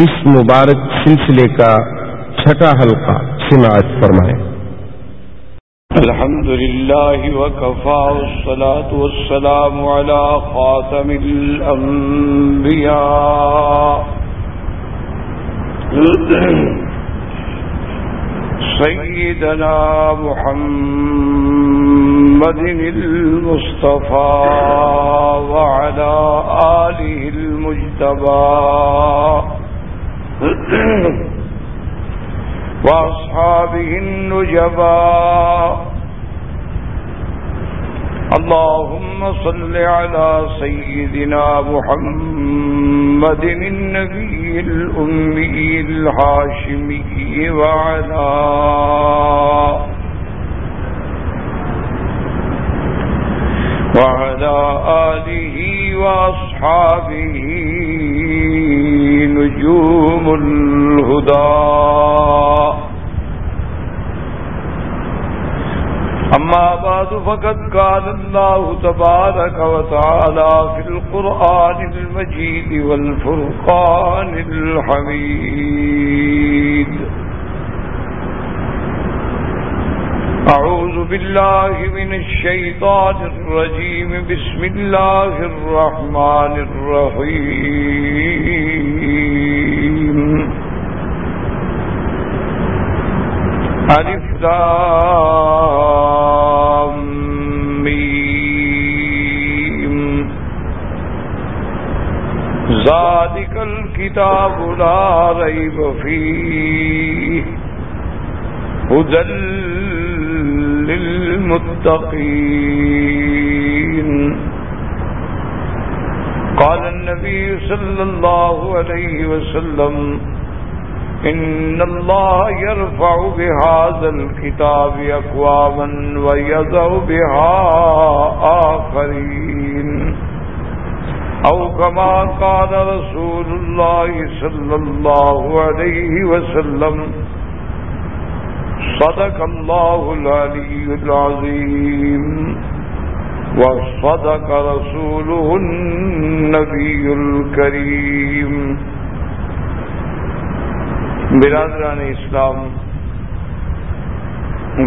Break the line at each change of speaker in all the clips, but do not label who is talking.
اس مبارک سلسلے کا چھٹا حلقہ سماعت فرمائیں۔
الحمد لله وكفى والصلاة والسلام على خاتم الأنبياء سيدنا محمد المصطفى وعلى آله المجتبى وأصحابه النجبى اللهم صل على سيدنا محمد النبي الأمي الحاشمي وعلى وعلى آله وأصحابه نجوم الهدى. أما بعد فقد قال الله تبارك وتعالى في القرآن المجيد والفرقان الحميد. أعوذ بالله من الشيطان الرجيم. بسم الله الرحمن الرحيم. ألف ذلك الكتاب لا ريب فيه. هدى للمتقين. قال النبي صلى الله عليه وسلم، إن الله يرفع بهذا الكتاب أقواما ويضع بها آخرين. أو كما قال رسول الله صلى الله عليه وسلم صدق الله العلي العظيم وصدق رسوله النبي الكريم برادران اسلام،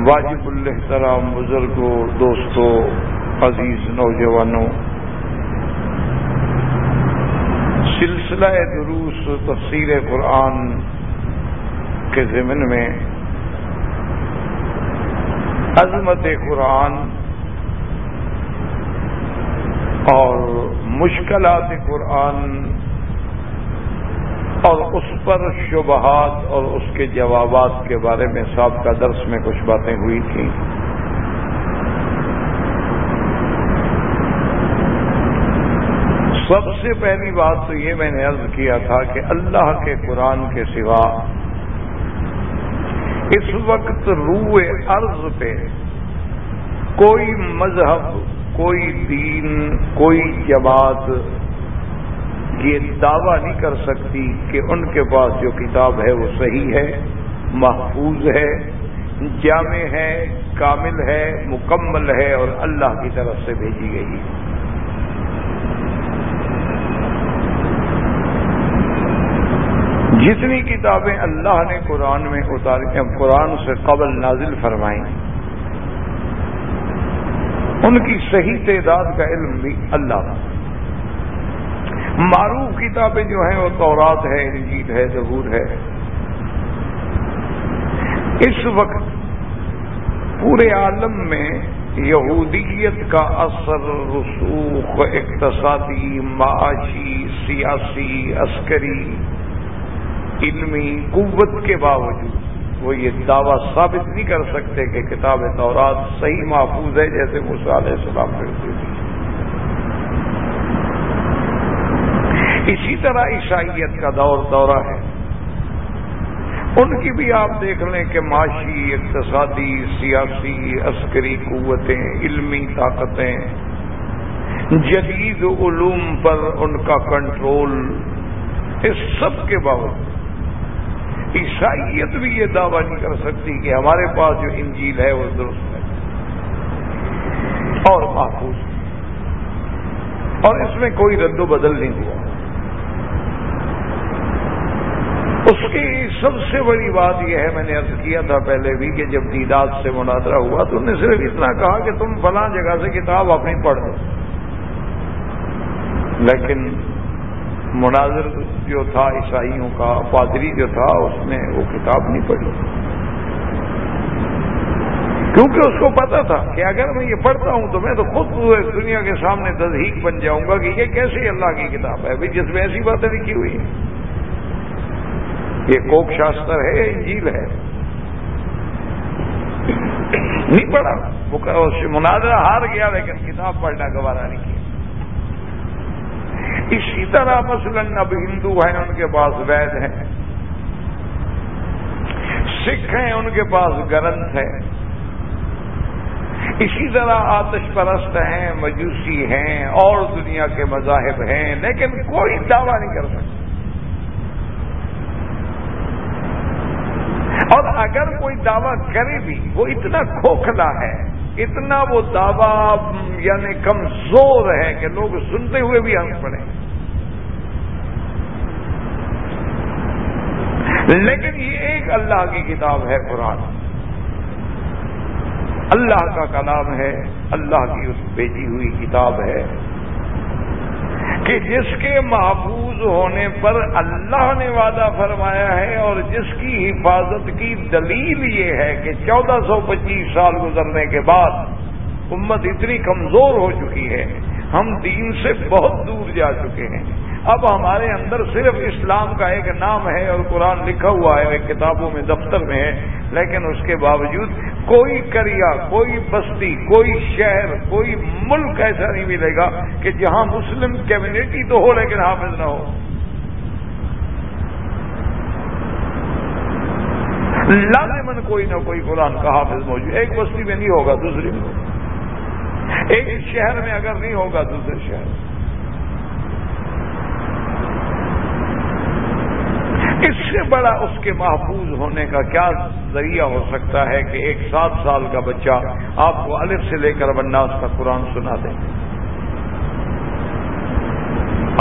واجب الحترام بزرگوں، دوستوں، عزیز نوجوانوں، سلسلہ دروس تفسیر قرآن کے ضمن میں عظمت قرآن اور مشکلات قرآن اور اس پر شبہات اور اس کے جوابات کے بارے میں سابقہ درس میں کچھ باتیں ہوئی تھیں۔ سب سے پہلی بات تو یہ میں نے عرض کیا تھا کہ اللہ کے قرآن کے سوا اس وقت روئے عرض پہ کوئی مذہب، کوئی دین، کوئی جماعت یہ دعویٰ نہیں کر سکتی کہ ان کے پاس جو کتاب ہے وہ صحیح ہے، محفوظ ہے، جامع ہے، کامل ہے، مکمل ہے اور اللہ کی طرف سے بھیجی گئی جتنی کتابیں اللہ نے قرآن میں اتاری قرآن سے قبل نازل فرمائیں، ان کی صحیح تعداد کا علم بھی اللہ معروف کتابیں جو ہیں وہ تورات ہے، انجیل ہے ضبور ہے۔ اس وقت پورے عالم میں یہودیت کا اثر، رسوخ، اقتصادی، معاشی، سیاسی، عسکری علمی قوت کے باوجود وہ یہ دعویٰ ثابت نہیں کر سکتے کہ کتاب تورات صحیح محفوظ ہے جیسے علیہ السلام کرتے تھے اسی طرح عیسائیت کا دور دورہ ہے۔ ان کی بھی آپ دیکھ لیں کہ معاشی، اقتصادی، سیاسی، عسکری قوتیں، علمی طاقتیں جدید علوم پر ان کا کنٹرول اس سب کے باوجود عیسائیت بھی یہ دعویٰ نہیں کر سکتی کہ ہمارے پاس جو انجیل ہے وہ درست ہے اور محفوظ اور اس میں کوئی رد و بدل نہیں ہوا۔ اس کی سب سے بڑی بات یہ ہے، میں نے ارض کیا تھا پہلے بھی کہ جب دیدات سے مناظرہ ہوا تو نے صرف اتنا کہا کہ تم فلاں جگہ سے کتاب اپنی پڑھ دو لیکن مناظر جو تھا، عیسائیوں کا پادری جو تھا، اس نے وہ کتاب نہیں پڑھی۔ کیونکہ اس کو پتا تھا کہ اگر میں یہ پڑھتا ہوں تو میں تو خود دنیا کے سامنے تصدیق بن جاؤں گا کہ یہ کیسے اللہ کی کتاب ہے۔ جس میں ایسی باتیں لکھی ہوئی ہیں۔ یہ کوک شاستر ہے، انجیل ہے۔ نہیں پڑھا۔ وہ مناظرہ ہار گیا، لیکن کتاب پڑھنا گوارا نہیں کیا۔ اسی طرح مثلاً اب ہندو ہیں، ان کے پاس وید ہیں۔ سکھ ہیں، ان کے پاس گرنتھ ہے اسی طرح آتش پرست ہیں، مجوسی ہیں، اور دنیا کے مذاہب ہیں، لیکن کوئی دعویٰ نہیں کر سکتا۔ اور اگر کوئی دعویٰ کرے بھی، وہ اتنا کھوکھلا ہے۔ اتنا وہ دعوی یعنی کمزور ہے کہ لوگ سنتے ہوئے بھی ہنس پڑے۔ لیکن یہ ایک اللہ کی کتاب ہے قرآن۔ اللہ کا کلام ہے، اللہ کی اس بیچی ہوئی کتاب ہے۔ کہ جس کے محفوظ ہونے پر اللہ نے وعدہ فرمایا ہے اور جس کی حفاظت کی دلیل یہ ہے کہ چودہ سو پچیس سال گزرنے کے بعد امت اتنی کمزور ہو چکی ہے، ہم دین سے بہت دور جا چکے ہیں۔ اب ہمارے اندر صرف اسلام کا ایک نام ہے اور قرآن لکھا ہوا ہے کتابوں میں دفتر میں ہے، لیکن اس کے باوجود کوئی کریا کوئی بستی، کوئی شہر، کوئی ملک ایسا نہیں ملے گا کہ جہاں مسلم کمیونٹی تو ہو لیکن حافظ نہ ہو۔ لازمن کوئی نہ کوئی قرآن کا حافظ موجود، ایک بستی میں نہیں ہوگا، دوسری میں۔ ایک شہر میں اگر نہیں ہوگا، دوسرے شہر میں اس سے بڑا اس کے محفوظ ہونے کا کیا ذریعہ ہو سکتا ہے کہ ایک سات سال کا بچہ آپ کو الف سے لے کر بناس کا قرآن سنا دے؟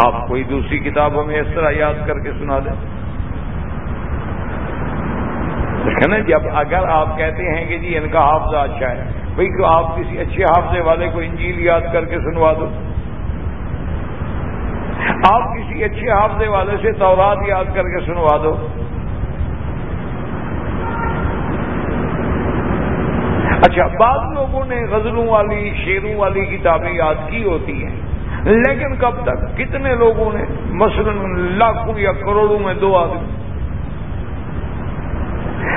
آپ کوئی دوسری کتابوں میں اس طرح یاد کر کے سنا دیں نا جب اگر آپ کہتے ہیں کہ جی ان کا حافظہ اچھا ہے، بھائی تو آپ کسی اچھے حافظے والے کو انجیل یاد کر کے سنوا دو؟ آپ کسی اچھے حافظے والے سے تورات یاد کر کے سنوا دو۔ اچھا بعض لوگوں نے غزلوں والی شیروں والی کتابیں یاد کی ہوتی ہیں، لیکن کب تک؟ کتنے لوگوں نے؟ مثلا لاکھوں یا کروڑوں میں دو آدمی۔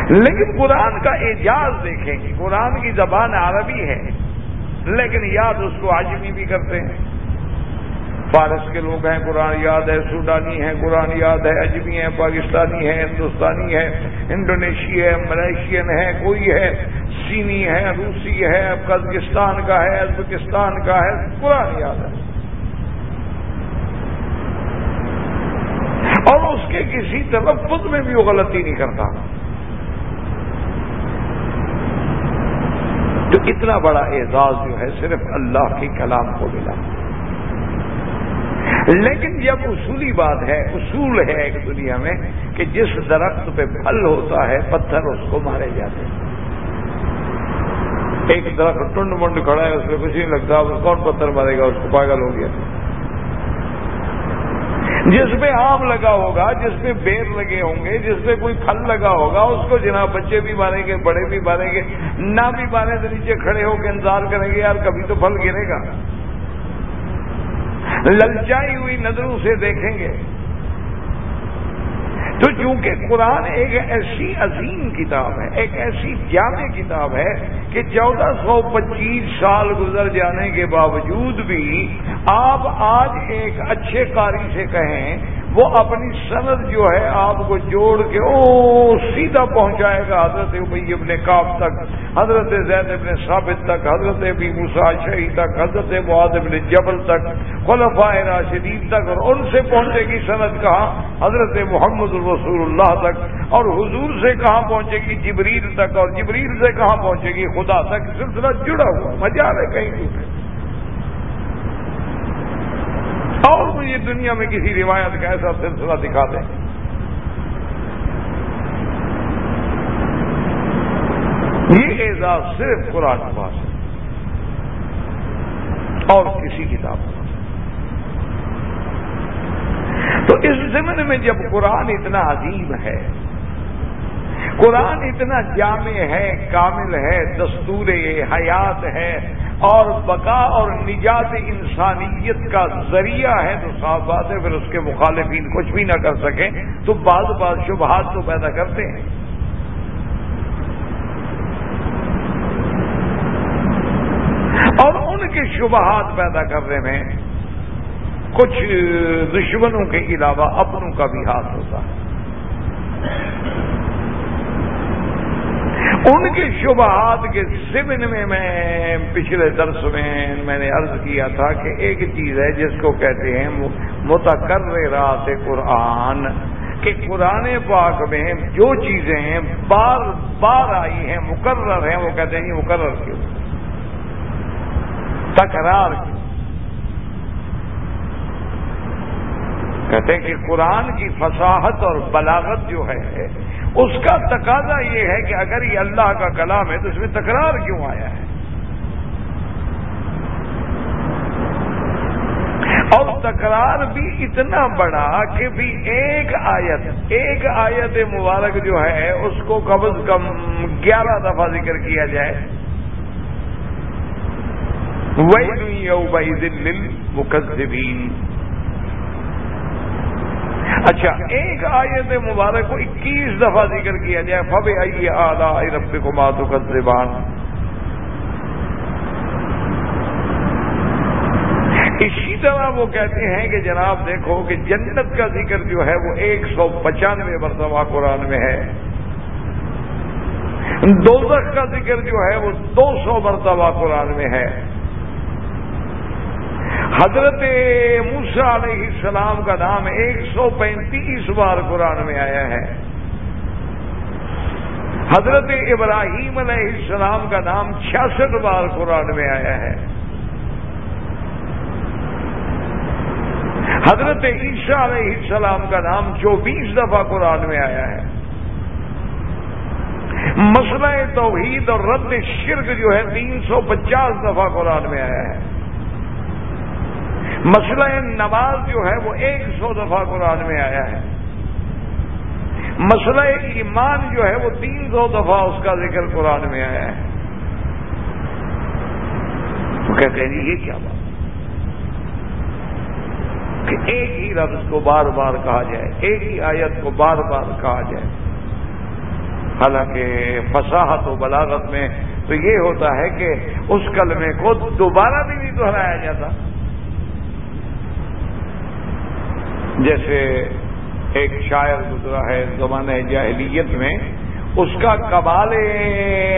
لیکن قرآن کا اعجاز دیکھیں گے قرآن کی زبان عربی ہے، لیکن یاد اس کو آجمی بھی کرتے ہیں۔ فارس کے لوگ ہیں، قرآن یاد ہے، سوڈانی ہے قرآن یاد ہے اجمی ہے پاکستانی ہے ہندوستانی ہے انڈونیشی ہے ملیشین ہے، کوئی ہے چینی ہے، روسی ہے، قزقستان کا ہے، ازبکستان کا ہے، قرآن یاد ہے۔ اور اس کے کسی تلفظ میں بھی وہ غلطی نہیں کرتا۔ تو اتنا بڑا اعزاز جو ہے، صرف اللہ کے کلام کو ملا۔ لیکن جب اصولی بات ہے، اصول ہے ایک دنیا میں کہ جس درخت پہ پھل ہوتا ہے، پتھر اس کو مارے جاتے ہیں۔ ایک درخت ٹنڈ منڈ کھڑا ہے، اس پہ کچھ نہیں لگتا کون پتھر مارے گا؟ اس کو پاگل ہو گیا۔ جس پہ آم لگا ہوگا، جس پہ بیر لگے ہوں گے، جس پہ کوئی پھل لگا ہوگا، اس کو جناب بچے بھی ماریں گے، بڑے بھی ماریں گے، نہ بھی مارے تو نیچے کھڑے ہو کے انتظار کریں گے، یار کبھی تو پھل گرے گا۔ للچائی ہوئی نظروں سے دیکھیں گے۔ تو چونکہ قرآن ایک ایسی عظیم کتاب ہے، ایک ایسی جامع کتاب ہے کہ چودہ سو پچیس سال گزر جانے کے باوجود بھی آپ آج ایک اچھے قاری سے کہیں وہ اپنی سند جو ہے آپ کو جوڑ کے او سیدھا پہنچائے گا حضرت ابئی ابن کاف تک، حضرت زید ابن ثابت تک، حضرت ابی مسا شہی تک، حضرت معاذ ابن جبل تک خلفۂ راشدین تک، اور ان سے پہنچے گی سند کہاں؟ حضرت محمد الرسول اللہ تک، اور حضور سے کہاں پہنچے گی؟ جبریل تک، اور جبریل سے کہاں پہنچے گی؟ خدا تک، سلسلہ جڑا ہوا مزہ ہے کہیں دوسرے مجھے دنیا میں کسی روایت کا ایسا سلسلہ دکھا دیں۔ یہ اعزاز صرف قرآن پاس ہے اور کسی کتاب پاس تو اس زمن میں جب قرآن اتنا عظیم ہے، قرآن اتنا جامع ہے، کامل ہے، دستور حیات ہے اور بقا اور نجات انسانیت کا ذریعہ ہے تو صاف بات ہے، پھر اس کے مخالفین کچھ بھی نہ کر سکیں، تو بعض بعض شبہات تو پیدا کرتے ہیں۔ اور ان کے شبہات پیدا کرنے میں کچھ دشمنوں کے علاوہ اپنوں کا بھی ہاتھ ہوتا ہے۔ ان کے شبہات کے ضمن میں میں پچھلے درس میں میں نے عرض کیا تھا کہ ایک چیز ہے جس کو کہتے ہیں متکر رات قرآن، کہ قرآن پاک میں جو چیزیں ہیں، بار بار آئی ہیں، مقرر ہیں، وہ کہتے ہیں مقرر کیوں؟ تکرار کیوں؟ کہتے ہیں کہ قرآن کی فصاحت اور بلاغت جو ہے اس کا تقاضا یہ ہے کہ اگر یہ اللہ کا کلام ہے تو اس میں تکرار کیوں آیا ہے؟ اور تکرار بھی اتنا بڑا کہ بھی ایک آیت ایک آیت مبارک جو ہے، اس کو کم از کم گیارہ دفعہ ذکر کیا جائے۔ وہی بھائی دل مقدبین اچھا ایک آیت مبارک کو اکیس دفعہ ذکر کیا جائے فب آئیے آئی رب کو ماتو کا زبان اسی طرح وہ کہتے ہیں کہ جناب دیکھو کہ جنت کا ذکر جو ہے وہ ایک سو پچانوے مرتبہ قرآن میں ہے۔ دوزخ کا ذکر جو ہے وہ دو سو مرتبہ قرآن میں ہے۔ حضرت موسا علیہ السلام کا نام ایک سو پینتیس بار قرآن میں آیا ہے۔ حضرت ابراہیم علیہ السلام کا نام چھیاسٹھ بار قرآن میں آیا ہے۔ حضرت عیسیٰ علیہ السلام کا نام چوبیس دفعہ قرآن میں آیا ہے۔ مسئلہ توحید اور رد شرک جو ہے تین سو پچاس دفعہ قرآن میں آیا ہے۔ مسئلہ نماز جو ہے وہ ایک سو دفعہ قرآن میں آیا ہے۔ مسئلہ ایمان جو ہے وہ تین سو دفعہ اس کا ذکر قرآن میں آیا ہے۔ تو کہتے ہیں جی یہ کیا بات؟ کہ ایک ہی لفظ کو بار بار کہا جائے، ایک ہی آیت کو بار بار کہا جائے۔ حالانکہ فصاحت و بلاغت میں تو یہ ہوتا ہے کہ اس کلمے کو دوبارہ بھی نہیں دہرایا جاتا۔ جیسے ایک شاعر گزرا ہے زمانہ جاہلیت میں، اس کا کمال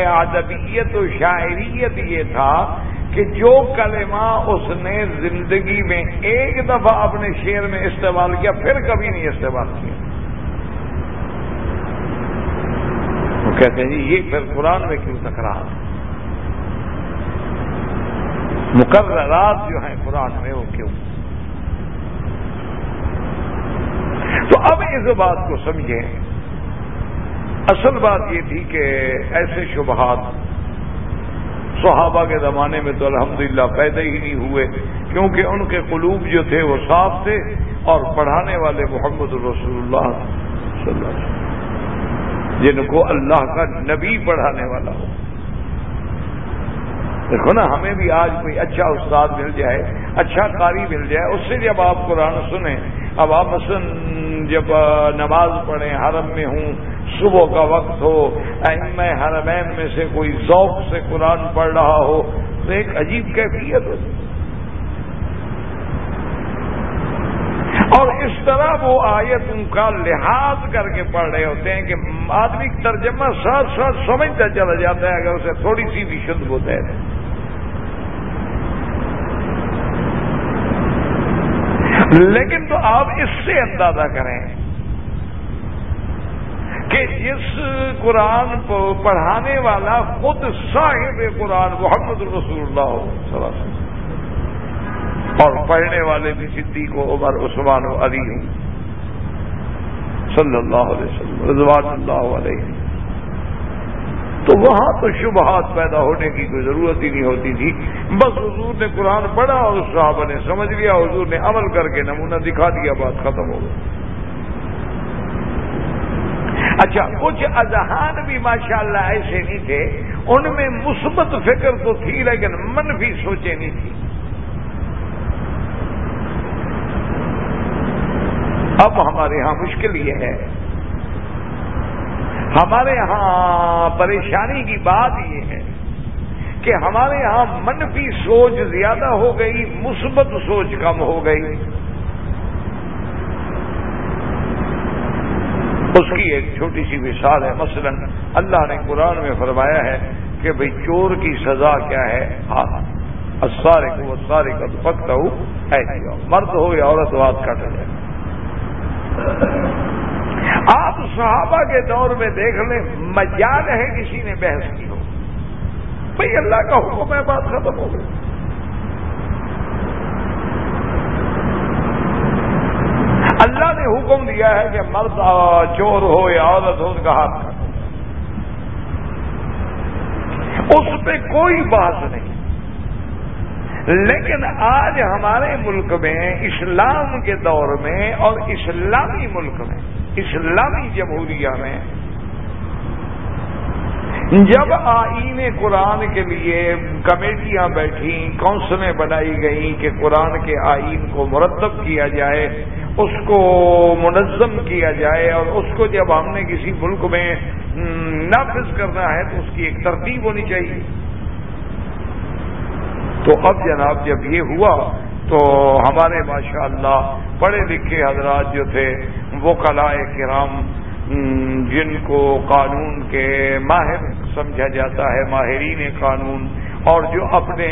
ادبیت و شاعریت یہ تھا کہ جو کلمہ اس نے زندگی میں ایک دفعہ اپنے شعر میں استعمال کیا، پھر کبھی نہیں استعمال کیا۔ وہ کہتے ہیں جی یہ پھر قرآن میں کیوں تکرار؟ مقررات جو ہیں قرآن میں وہ کیوں تو اب اس بات کو سمجھیں۔ اصل بات یہ تھی کہ ایسے شبہات صحابہ کے زمانے میں تو الحمدللہ پیدا ہی نہیں ہوئے، کیونکہ ان کے قلوب جو تھے وہ صاف تھے اور پڑھانے والے محمد الرسول اللہ صلی اللہ علیہ وسلم، جن کو اللہ کا نبی پڑھانے والا ہو۔ دیکھو نا، ہمیں بھی آج کوئی اچھا استاد مل جائے اچھا قاری مل جائے، اس سے جب آپ قرآن سنیں۔ اب آپ مثلا جب نماز پڑھیں، حرم میں ہوں، صبح کا وقت ہو میں حرمین میں سے کوئی ذوق سے قرآن پڑھ رہا ہو، تو ایک عجیب کیفیت ہوتی اور اس طرح وہ آیت ان کا لحاظ کر کے پڑھ رہے ہوتے ہیں کہ آدمی ترجمہ ساتھ ساتھ سمجھتا چلا جاتا ہے، اگر اسے تھوڑی سی بھی شدھ ہوتا ہے لیکن تو آپ اس سے اندازہ کریں کہ جس قرآن کو پڑھانے والا خود صاحب قرآن محمد الرسول اللہ صلی اللہ علیہ وسلم۔ اور پڑھنے والے بھی صدیق و عمر، عثمان و علی ہوں۔ صلی اللہ علیہ وسلم، رضوان اللہ علیہ۔ تو وہاں تو شبہات پیدا ہونے کی کوئی ضرورت ہی نہیں ہوتی تھی۔ بس حضور نے قرآن پڑھا اور صحابہ نے سمجھ لیا، حضور نے عمل کر کے نمونہ دکھا دیا، بات ختم ہو گئی۔ اچھا کچھ اذہان بھی ماشاءاللہ ایسے نہیں تھے، ان میں مثبت فکر تو تھی لیکن منفی سوچیں نہیں تھی اب ہمارے ہاں مشکل یہ ہے۔ ہمارے ہاں پریشانی کی بات یہ ہے کہ ہمارے ہاں منفی سوچ زیادہ ہو گئی، مثبت سوچ کم ہو گئی۔ اس کی ایک چھوٹی سی مثال ہے، مثلا اللہ نے قرآن میں فرمایا ہے کہ بھئی چور کی سزا کیا ہے؟ ہاں سارے کو سارے کا تو پکتا ہوں مرد ہو یا عورت ہو ہاتھ کاٹا جائے۔ آپ صحابہ کے دور میں دیکھ لیں مجال ہے کسی نے بحث کی ہو۔ بھئی اللہ کا حکم ہے، بات ختم ہو گئی۔ اللہ نے حکم دیا ہے کہ مرد چور ہو یا عورت ہو، اس کا ہاتھ کاٹو اس پہ کوئی بات نہیں۔ لیکن آج ہمارے ملک میں، اسلام کے دور میں اور اسلامی ملک میں اسلامی جمہوریہ میں جب آئین قرآن کے لیے کمیٹیاں بیٹھی کونسلیں بنائی گئیں کہ قرآن کے آئین کو مرتب کیا جائے، اس کو منظم کیا جائے اور اس کو جب ہم نے کسی ملک میں نافذ کرنا ہے تو اس کی ایک ترتیب ہونی چاہیے۔ تو اب جناب جب یہ ہوا تو ہمارے ماشاء اللہ پڑھے لکھے حضرات جو تھے وہ کلائے کرام جن کو قانون کے ماہر سمجھا جاتا ہے، ماہرین قانون، اور جو اپنے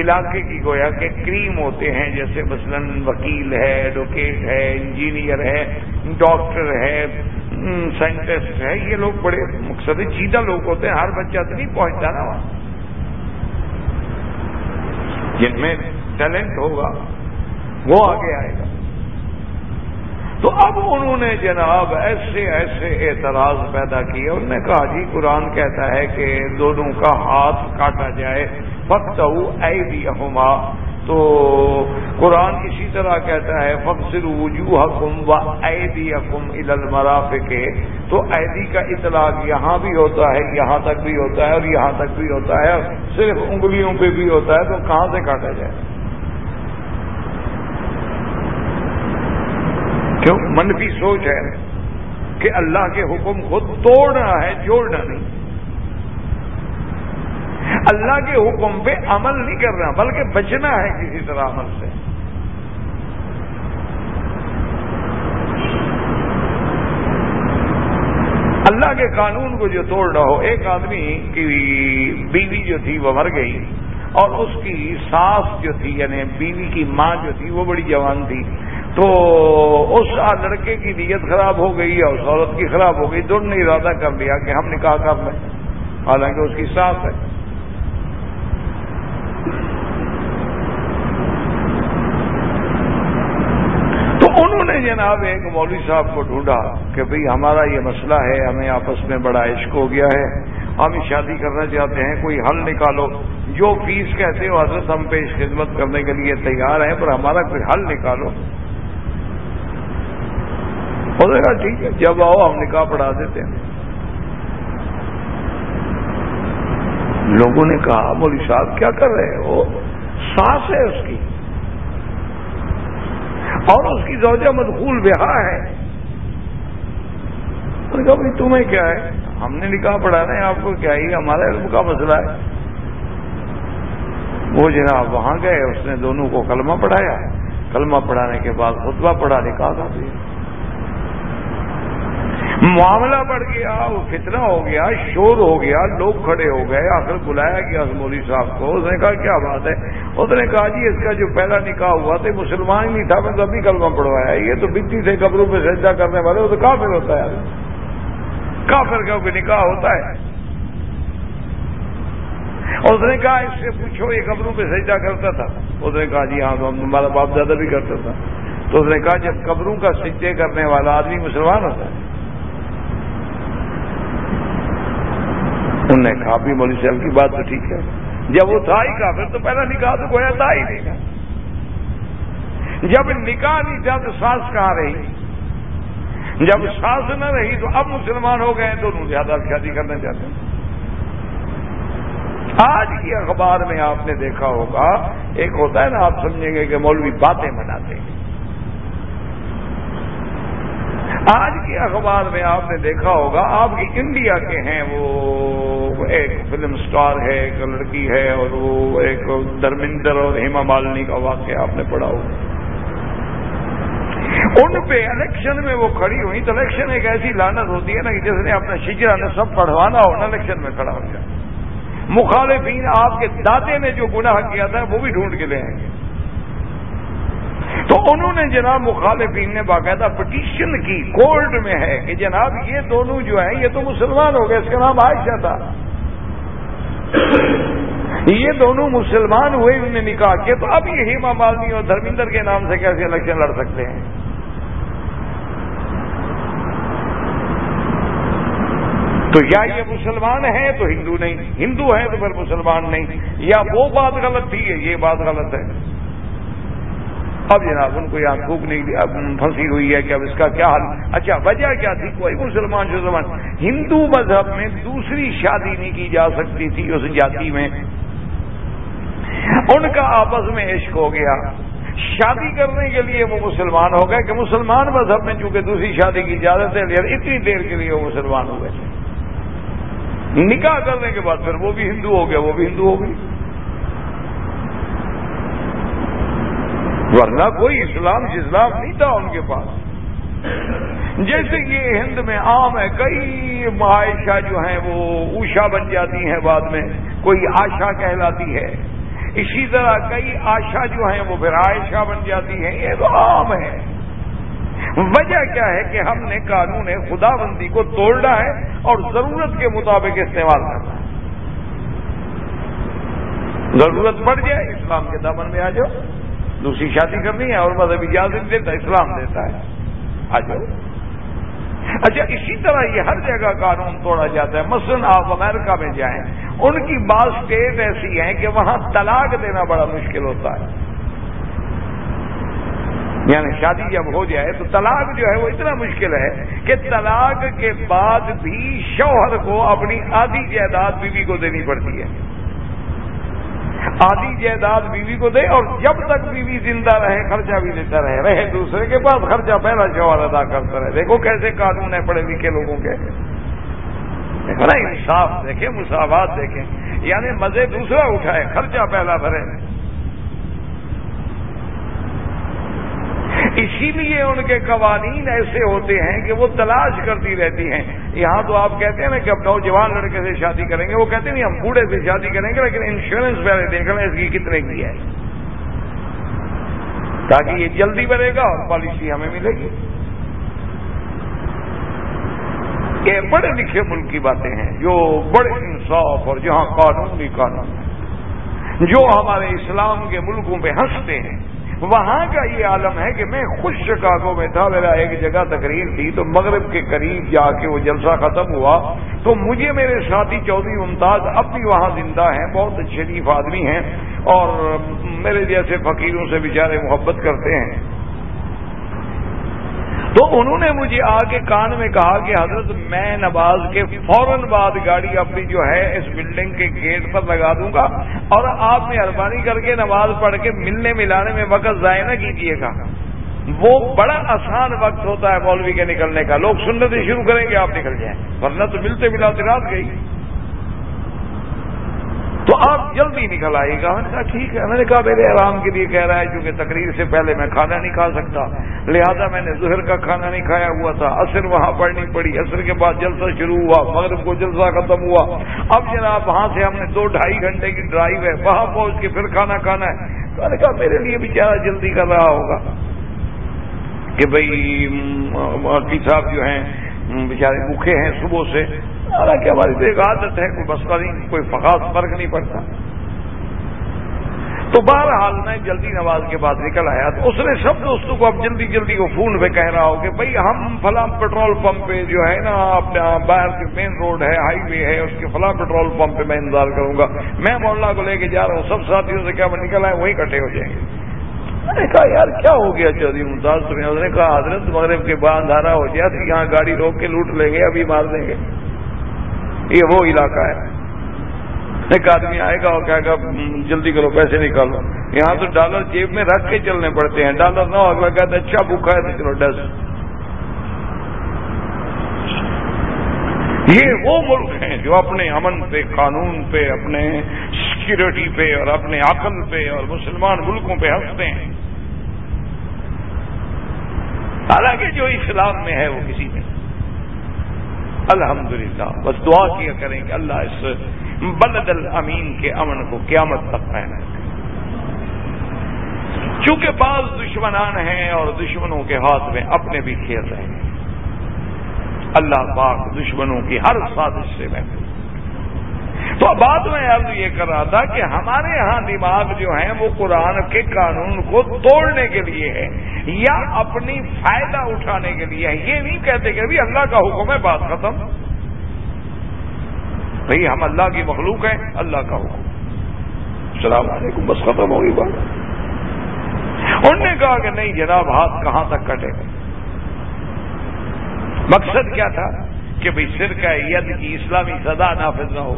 علاقے کی گویا کے کریم ہوتے ہیں، جیسے مثلا وکیل ہے، ایڈوکیٹ ہے، انجینئر ہے، ڈاکٹر ہے سائنٹسٹ ہے، یہ لوگ بڑے مقصد چیدہ لوگ ہوتے ہیں، ہر بچہ تو نہیں پہنچتا نا وہاں۔ جن میں ٹیلنٹ ہوگا، وہ آگے آئے گا۔ تو اب انہوں نے جناب ایسے ایسے اعتراض پیدا کیے۔ انہوں نے کہا جی قرآن کہتا ہے کہ دونوں کا ہاتھ کاٹا جائے فخت اے تو قرآن اسی طرح کہتا ہے فخر وجوہ کم و ایدی حکم المراف کے تو ایدی کا اطلاق یہاں بھی ہوتا ہے، یہاں تک بھی ہوتا ہے اور یہاں تک بھی ہوتا ہے صرف انگلیوں پہ بھی ہوتا ہے، تو کہاں سے کاٹا جائے؟ کیوں؟ منفی سوچ ہے کہ اللہ کے حکم کو توڑنا ہے، جوڑنا نہیں۔ اللہ کے حکم پہ عمل نہیں کرنا، بلکہ بچنا ہے کسی طرح عمل سے۔ اللہ کے قانون کو جو توڑ رہا ہو، ایک آدمی کی بیوی جو تھی وہ مر گئی، اور اس کی ساس جو تھی یعنی بیوی کی ماں جو تھی، وہ بڑی جوان تھی۔ تو اس لڑکے کی نیت خراب ہو گئی اور اس عورت کی خراب ہو گئی، دونوں نے ارادہ کر لیا کہ ہم نکاح کر لیں۔ حالانکہ اس کی ساس ہے۔ تو انہوں نے جناب ایک مولوی صاحب کو ڈھونڈا کہ بھئی ہمارا یہ مسئلہ ہے، ہمیں آپس میں بڑا عشق ہو گیا ہے۔ ہم شادی کرنا چاہتے ہیں، کوئی حل نکالو۔ جو فیس کہتے ہو حضرت ہم پیش خدمت کرنے کے لیے تیار ہیں، پر ہمارا کوئی حل نکالو۔ ہو جائے گا ٹھیک ہے، جب آؤ ہم نکاح پڑھا دیتے ہیں. لوگوں نے کہا مولوی صاحب کیا کر رہے ہو؟ سانس ہے اس کی. اور اس کی زوجہ مدخول بہا ہے۔ کہا، بھائی تمہیں کیا ہے؟ ہم نے نکاح پڑھانا ہے، آپ کو کیا ہی؟ ہمارا علم کا مسئلہ ہے۔ وہ جناب وہاں گئے، اس نے دونوں کو کلمہ پڑھایا۔ کلمہ پڑھانے کے بعد خطبہ پڑھا، نکاح کا۔ بھی معاملہ بڑھ گیا، وہ فتنہ ہو گیا، شور ہو گیا، لوگ کھڑے ہو گئے، آخر بلایا گیا مولوی صاحب کو، اس نے کہا کیا بات ہے؟ اس نے کہا جی اس کا جو پہلا نکاح ہوا تھا مسلمان ہی نہیں تھا، میں تو ابھی کلمہ پڑھوایا، یہ تو بتی سے قبروں پہ سجدہ کرنے والے، وہ تو کافر ہوتا ہے۔ کافر کا کوئی نکاح ہوتا ہے؟ اس نے کہا اس سے پوچھو، یہ قبروں پہ سجدہ کرتا تھا۔ اس نے کہا جی ہاں ہمارا باپ دادا بھی کرتا تھا۔ تو اس نے کہا جب قبروں کا سجدے کرنے والا آدمی مسلمان ہوتا ہے انہوں نے کہا، بھی مولوی صاحب کی بات تو ٹھیک ہے۔ جب وہ تھا ہی کافر، تو پہلا نکاح تو کوئی تھا ہی نہیں۔ تھا جب نکاح نہیں تھا تو ساس کہاں رہی؟ جب ساس نہ رہی تو اب مسلمان ہو گئے تو انہوں زیادہ شادی کرنا چاہتے ہیں۔ آج کی اخبار میں آپ نے دیکھا ہوگا، ایک ہوتا ہے نا، آپ سمجھیں گے کہ مولوی باتیں بناتے ہیں۔ آج کی اخبار میں آپ نے دیکھا ہوگا، آپ کی انڈیا کے ہیں وہ ایک فلم سٹار ہے، ایک لڑکی ہے اور وہ ایک دھرمندر اور ہیما مالنی کا واقعہ آپ نے پڑھا ہوگا۔ ان پہ الیکشن میں وہ کھڑی ہوئی تو الیکشن ایک ایسی لانت ہوتی ہے نا کہ جس نے اپنا شجرا نے سب پڑھوانا ہو نا الیکشن میں کھڑا ہو جائے۔ مخالفین آپ کے دادے نے جو گناہ کیا تھا وہ بھی ڈھونڈ کے لے آئیں گے۔ تو انہوں نے جناب مخالفین نے باقاعدہ پٹیشن کی کورٹ میں ہے کہ جناب یہ دونوں جو ہیں یہ تو مسلمان ہو گئے، اس کا نام عائشہ تھا۔ یہ دونوں مسلمان ہوئے انہوں نے نکاح کیا، تو اب یہ ہیما مالنی اور دھرمندر کے نام سے کیسے الیکشن لڑ سکتے ہیں؟ تو یا یہ مسلمان ہیں تو ہندو نہیں، ہندو ہیں تو پھر مسلمان نہیں، یا وہ بات غلط تھی، یہ بات غلط ہے۔ اب جناب ان کو یہاں تھوک نہیں پھنسی ہوئی ہے کہ اب اس کا کیا حل؟ اچھا وجہ کیا تھی؟ کوئی مسلمان مسلمان ہندو مذہب میں دوسری شادی نہیں کی جا سکتی تھی اس جاتی میں۔ ان کا آپس میں عشق ہو گیا۔ شادی کرنے کے لیے وہ مسلمان ہو گئے کہ مسلمان مذہب میں چونکہ دوسری شادی کی اجازت ہے اتنی دیر کے لیے وہ مسلمان ہو گئے۔ نکاح کرنے کے بعد پھر وہ بھی ہندو ہو گیا، وہ بھی ہندو ہو گئی ورنہ کوئی اسلام اسلام نہیں تھا ان کے پاس۔ جیسے یہ ہند میں عام ہے، کئی عائشہ جو ہیں وہ اوشا بن جاتی ہیں بعد میں، کوئی آشا کہلاتی ہے۔ اسی طرح کئی آشا جو ہیں وہ پھر عائشہ بن جاتی ہیں، یہ تو عام ہے۔ وجہ کیا ہے کہ ہم نے قانون خدا بندی کو توڑنا ہے اور ضرورت کے مطابق استعمال کرنا ہے۔ ضرورت پڑ جائے، اسلام کے دامن میں آ جاؤ۔ دوسری شادی کرنی ہے اور مذہب اجازت دیتا ہے، اسلام دیتا ہے۔ آ جاؤ اچھا اسی طرح یہ ہر جگہ قانون توڑا جاتا ہے، مثلاً آپ امریکہ میں جائیں، ان کی بعض اسٹیٹ ایسی ہیں کہ وہاں طلاق دینا بڑا مشکل ہوتا ہے۔ یعنی شادی جب ہو جائے تو طلاق جو ہے وہ اتنا مشکل ہے کہ طلاق کے بعد بھی شوہر کو اپنی آدھی جائیداد بیوی کو دینی پڑتی ہے۔ آدھی جائیداد بیوی کو دے اور جب تک بیوی زندہ رہے، خرچہ بھی دیتا رہے۔ رہے دوسرے کے پاس خرچہ پہلا شوہر ادا کرتا رہے۔ دیکھو کیسے قانون ہے پڑھے لکھے لوگوں کے۔ دیکھو نا، انصاف دیکھیں، مساوات دیکھیں۔ یعنی مزے دوسرا اٹھائے، خرچہ پہلا بھرے۔ اسی لیے ان کے قوانین ایسے ہوتے ہیں کہ وہ تلاش کرتی رہتی ہیں۔ یہاں تو آپ کہتے ہیں نا کہ اب نوجوان لڑکے سے شادی کریں گے، وہ کہتے ہیں ہم بوڑھے سے شادی کریں گے، لیکن انشورنس پہلے دیکھ لیں اس کی کتنے کی ہے۔ تاکہ یہ جلدی بنے گا اور پالیسی ہمیں ملے گی۔ یہ بڑے لکھے ملک کی باتیں ہیں، جو بڑے انصاف اور جہاں قانون بھی قانون ہے، جو ہمارے اسلام کے ملکوں پہ ہنستے ہیں۔ وہاں کا یہ عالم ہے کہ میں خوش شکاگوں میں تھا، میرا ایک جگہ تقریر تھی، تو مغرب کے قریب جا کے وہ جلسہ ختم ہوا۔ تو مجھے میرے ساتھی چودھری ممتاز اب بھی وہاں زندہ ہیں، بہت شریف آدمی ہیں اور میرے جیسے فقیروں سے بیچارے محبت کرتے ہیں۔ تو انہوں نے مجھے آ کے کان میں کہا کہ حضرت میں نواز کے فوراً بعد گاڑی اپنی جو ہے اس بلڈنگ کے گیٹ پر لگا دوں گا اور آپ مہربانی کر کے نماز پڑھ کے ملنے ملانے میں وقت ضائع نہ کیجیے گا۔ وہ بڑا آسان وقت ہوتا ہے مولوی کے نکلنے کا۔ لوگ سننے سے شروع کریں گے، آپ نکل جائیں۔ ورنہ تو ملتے ملاتے رات گئی۔ تو آپ جلدی نکل آئیے گا۔ میں نے کہا ٹھیک ہے۔ میں نے کہا میرے آرام کے لیے کہہ رہا ہے کیونکہ تقریر سے پہلے میں کھانا نہیں کھا سکتا۔ لہذا میں نے ظہر کا کھانا نہیں کھایا ہوا تھا۔ عصر وہاں پڑھنی پڑی۔ عصر کے بعد جلسہ شروع ہوا۔ مغرب کو جلسہ ختم ہوا۔ اب جناب، وہاں سے ہم نے دو ڈھائی گھنٹے کی ڈرائیو ہے۔ وہاں پہنچ کے پھر کھانا کھانا ہے۔ تو میں نے کہا میرے لیے بھی جلدی کر رہا ہوگا۔ کہ بھائی صاحب جو ہیں بیچارے بھوکے ہیں صبح سے۔ حالانکہ ہماری تو ایک عادت ہے کوئی مسئلہ نہیں کوئی فقاص فرق نہیں پڑتا۔ تو بہرحال میں جلدی نماز کے بعد نکل آیا تو اس نے سب دوستوں کو اب جلدی جلدی وہ فون پہ کہہ رہا ہو کہ بھائی ہم فلاں پیٹرول پمپ پہ جو ہے نا اپنے باہر کے مین روڈ ہے، ہائی وے ہے، اس کے فلاں پیٹرول پمپ پہ میں انتظار کروں گا۔ میں مولانا کو لے کے جا رہا ہوں، سب ساتھیوں سے کیا میں نکل آئے وہیں کٹھے ہو جائیں گے۔ میں نے کہا، یار کیا ہو گیا چودھری ممتاز تمہیں؟ اس نے کہا، حضرت مغرب کے بعد اندھارا ہو گیا تو یہاں گاڑی روک کے لوٹ لیں گے، ابھی مار دیں گے۔ یہ وہ علاقہ ہے۔ ایک آدمی آئے گا اور کہے گا جلدی کرو، پیسے نکالو۔ یہاں تو ڈالر جیب میں رکھ کے چلنے پڑتے ہیں۔ ڈالر نہ ہو، اگلا کہتے اچھا بھوکا ہے، تو چلو، ڈس۔ یہ وہ ملک ہیں جو اپنے امن پہ، قانون پہ، اپنے سیکورٹی پہ اور اپنے عقل پہ اور مسلمان ملکوں پہ ہنستے ہیں۔ حالانکہ جو اسلام میں ہے، وہ کسی میں الحمدللہ۔ بس دعا کیا کریں کہ اللہ اس بلد الامین کے امن کو قیامت تک پہنا چونکہ بعض دشمنان ہیں اور دشمنوں کے ہاتھ میں اپنے بھی کھیل رہے ہیں۔ اللہ پاک دشمنوں کی ہر سازش سے محفوظ تو بات میں عرض یہ کر رہا تھا کہ ہمارے ہاں دماغ جو ہیں وہ قرآن کے قانون کو توڑنے کے لیے ہے یا اپنی فائدہ اٹھانے کے لیے ہے۔ یہ نہیں کہتے کہ ابھی اللہ کا حکم ہے، بات ختم۔ بھئی ہم اللہ کی مخلوق ہیں، اللہ کا حکم۔ السلام علیکم، بس ختم ہوگی بات۔ انہوں نے کہا کہ نہیں جناب، ہاتھ کہاں تک کٹے مقصد کیا تھا؟ کہ بھئی سر کا ید کی اسلامی سزا نافذ نہ ہو۔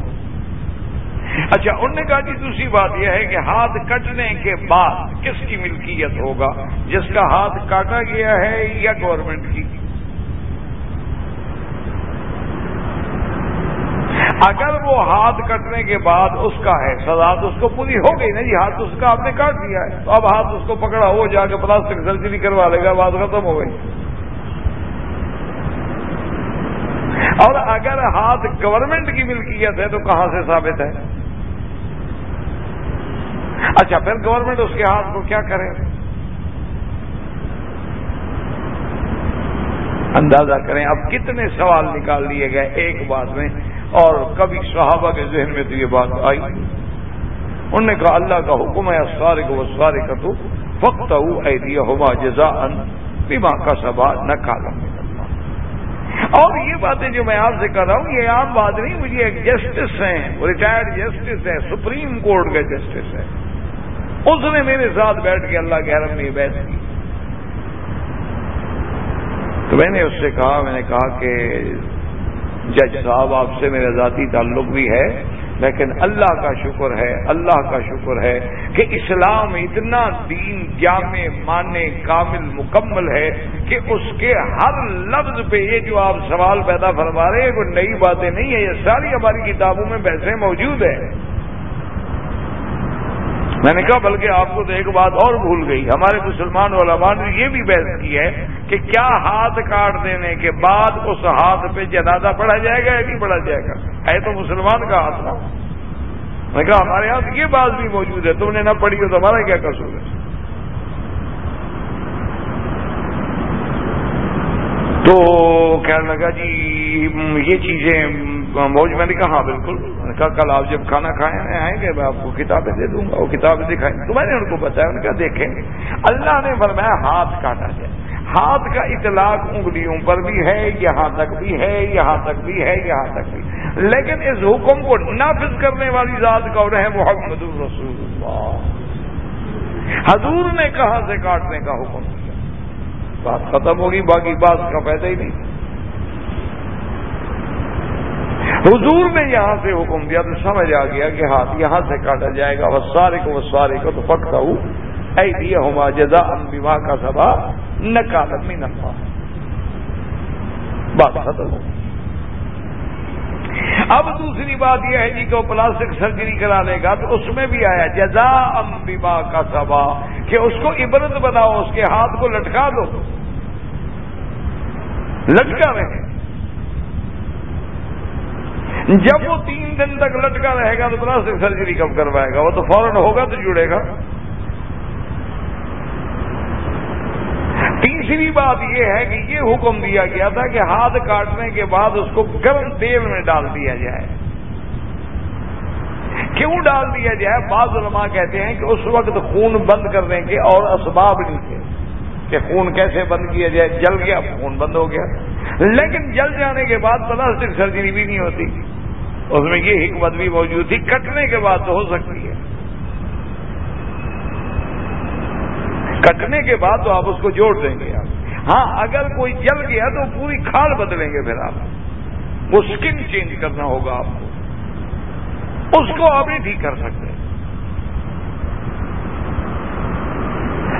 اچھا انہوں نے کہا کہ دوسری بات یہ ہے کہ ہاتھ کٹنے کے بعد کس کی ملکیت ہوگا؟ جس کا ہاتھ کاٹا گیا ہے یا گورنمنٹ کی؟ اگر وہ ہاتھ کٹنے کے بعد اس کا ہے، سزا تو اس کو پوری ہو گئی نا جی ہاتھ اس کا آپ نے کاٹ دیا ہے۔ تو اب ہاتھ اس کو پکڑا ہو جا کے پلاسٹک سرجری کروا لے گا، بات ختم ہو گئی۔ اور اگر ہاتھ گورنمنٹ کی ملکیت ہے تو کہاں سے ثابت ہے؟ اچھا پھر گورنمنٹ اس کے ہاتھ کو کیا کرے؟ اندازہ کریں، اب کتنے سوال نکال لیے گئے ایک بات میں، اور کبھی صحابہ کے ذہن میں تو یہ بات آئی۔ انہوں نے کہا، اللہ کا حکم ہے سارے کو سارے کا تو فخت ہوما جزا ان بیما کا سبا نہ کالم اور یہ باتیں جو میں آپ سے کر رہا ہوں، یہ عام بات نہیں، مجھے ایک جسٹس ہیں ریٹائرڈ جسٹس ہے سپریم کورٹ کا جسٹس ہے اس نے میرے ساتھ بیٹھ کے اللہ کے حرم میں بحث کی۔ تو میں نے اس سے کہا، میں نے کہا کہ جج صاحب، آپ سے میرا ذاتی تعلق بھی ہے، لیکن اللہ کا شکر ہے، اللہ کا شکر ہے کہ اسلام اتنا دین جامع مانے کامل، مکمل ہے کہ اس کے ہر لفظ پہ یہ جو آپ سوال پیدا فرما رہے ہیں کوئی نئی باتیں نہیں ہیں، یہ ساری ہماری کتابوں میں بحثیں موجود ہیں۔ میں نے کہا بلکہ آپ کو تو ایک بات اور بھول گئی۔ ہمارے مسلمان علماء نے یہ بھی بحث کی ہے کہ کیا ہاتھ کاٹ دینے کے بعد اس ہاتھ پہ جنازہ پڑھا جائے گا یا نہیں پڑھا جائے گا؟ ہے تو مسلمان کا ہاتھ نا میں نے کہا ہمارے یہاں یہ بات بھی موجود ہے۔ تم نے نہ پڑھی ہو تو ہمارا کیا قصور ہے؟ تو کہنے لگا جی یہ چیزیں موج میں نے کہا ہاں بالکل۔ میں نے کہا، کل آپ جب کھانا کھائیں آئیں گے، میں آپ کو کتابیں دے دوں گا، وہ کتابیں دکھائیں تو میں نے ان کو بتایا، ان کا دیکھیں گے۔ اللہ نے فرمایا، ہاتھ کاٹا جائے۔ ہاتھ کا اطلاق انگلیوں پر بھی ہے، یہاں تک بھی ہے، یہاں تک بھی ہے، یہاں تک بھی۔ لیکن اس حکم کو نافذ کرنے والی ذات کون ہے محمد الرسول اللہ۔ حضور نے کہاں سے کاٹنے کا حکم دیا؟ بات ختم ہوگی، باقی بات کا فائدہ ہی نہیں۔ حضور نے یہاں سے حکم دیا تو سمجھ آ گیا کہ ہاتھ یہاں سے کاٹا جائے گا وہ سارے کو وہ سارے کو تو پکتا ہوں۔ اے دیا ہوما جزا بیما کا سبا نہ کالم نفا بات ختم ہو اب دوسری بات یہ ہے جی کہ وہ پلاسٹک سرجری کرا لے گا تو اس میں بھی آیا جزا ام بیما کا سبا کہ اس کو عبرت بناؤ، اس کے ہاتھ کو لٹکا دو۔ لٹکا رہے۔ جب وہ تین دن تک لٹکا رہے گا تو پلاسٹک سرجری کب کروائے گا؟ وہ تو فوراً ہوگا تو جڑے گا۔ تیسری بات یہ ہے کہ یہ حکم دیا گیا تھا کہ ہاتھ کاٹنے کے بعد اس کو گرم تیل میں ڈال دیا جائے۔ کیوں ڈال دیا جائے؟ بعض علماء کہتے ہیں کہ اس وقت خون بند کرنے کے اور اسباب نہیں تھے کہ خون کیسے بند کیا جائے۔ جل گیا، خون بند ہو گیا۔ لیکن جل جانے کے بعد پلاسٹک سرجری بھی نہیں ہوتی۔ اس میں یہ حکمت بھی موجود تھی، کٹنے کے بعد تو ہو سکتی ہے۔ کٹنے کے بعد تو آپ اس کو جوڑ دیں گے آپ ہاں اگر کوئی جل گیا تو پوری کھال بدلیں گے پھر آپ۔ وہ اسکن چینج کرنا ہوگا آپ کو۔ اس کو آپ نہیں ٹھیک کر سکتے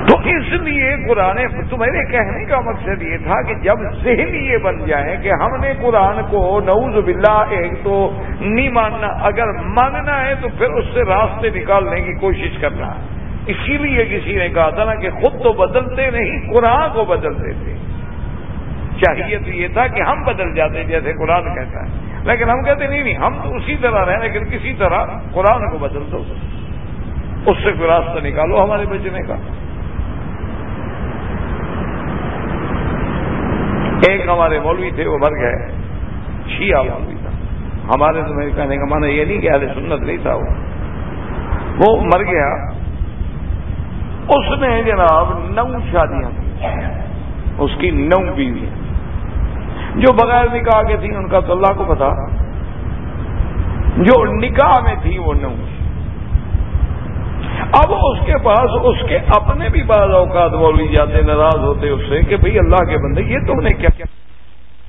تو اس لیے قرآن تمہارے کہنے کا مقصد یہ تھا کہ جب ذہن یہ بن جائے کہ ہم نے قرآن کو نعوذ باللہ ایک تو نہیں ماننا، اگر ماننا ہے تو پھر اس سے راستے نکالنے کی کوشش کرنا۔ اسی لیے کسی نے کہا تھا نا کہ خود تو بدلتے نہیں، قرآن کو بدلتے تھے چاہیے تو یہ تھا کہ ہم بدل جاتے جیسے قرآن کہتا ہے۔ لیکن ہم کہتے نہیں نہیں، ہم تو اسی طرح رہیں لیکن کسی طرح قرآن کو بدل دو۔ اس سے کوئی راستہ نکالو ہمارے بچنے کا۔ ایک ہمارے مولوی تھے، وہ مر گئے۔ شیعہ مولوی تھا۔ ہمارے تو میرے کہنے کا مانا یہ نہیں کہ اہل سنت نہیں تھا وہ۔ وہ مر گیا۔ اس نے جناب نو شادیاں اس کی نو بیوی جو بغیر نکاح کے تھی ان کا تو اللہ کو پتا۔ جو نکاح میں تھی، وہ نو۔ اب اس کے پاس اس کے اپنے بھی بعض اوقات بولی جاتے ناراض ہوتے اس سے کہ بھئی اللہ کے بندے، یہ تم نے کیا؟ کیا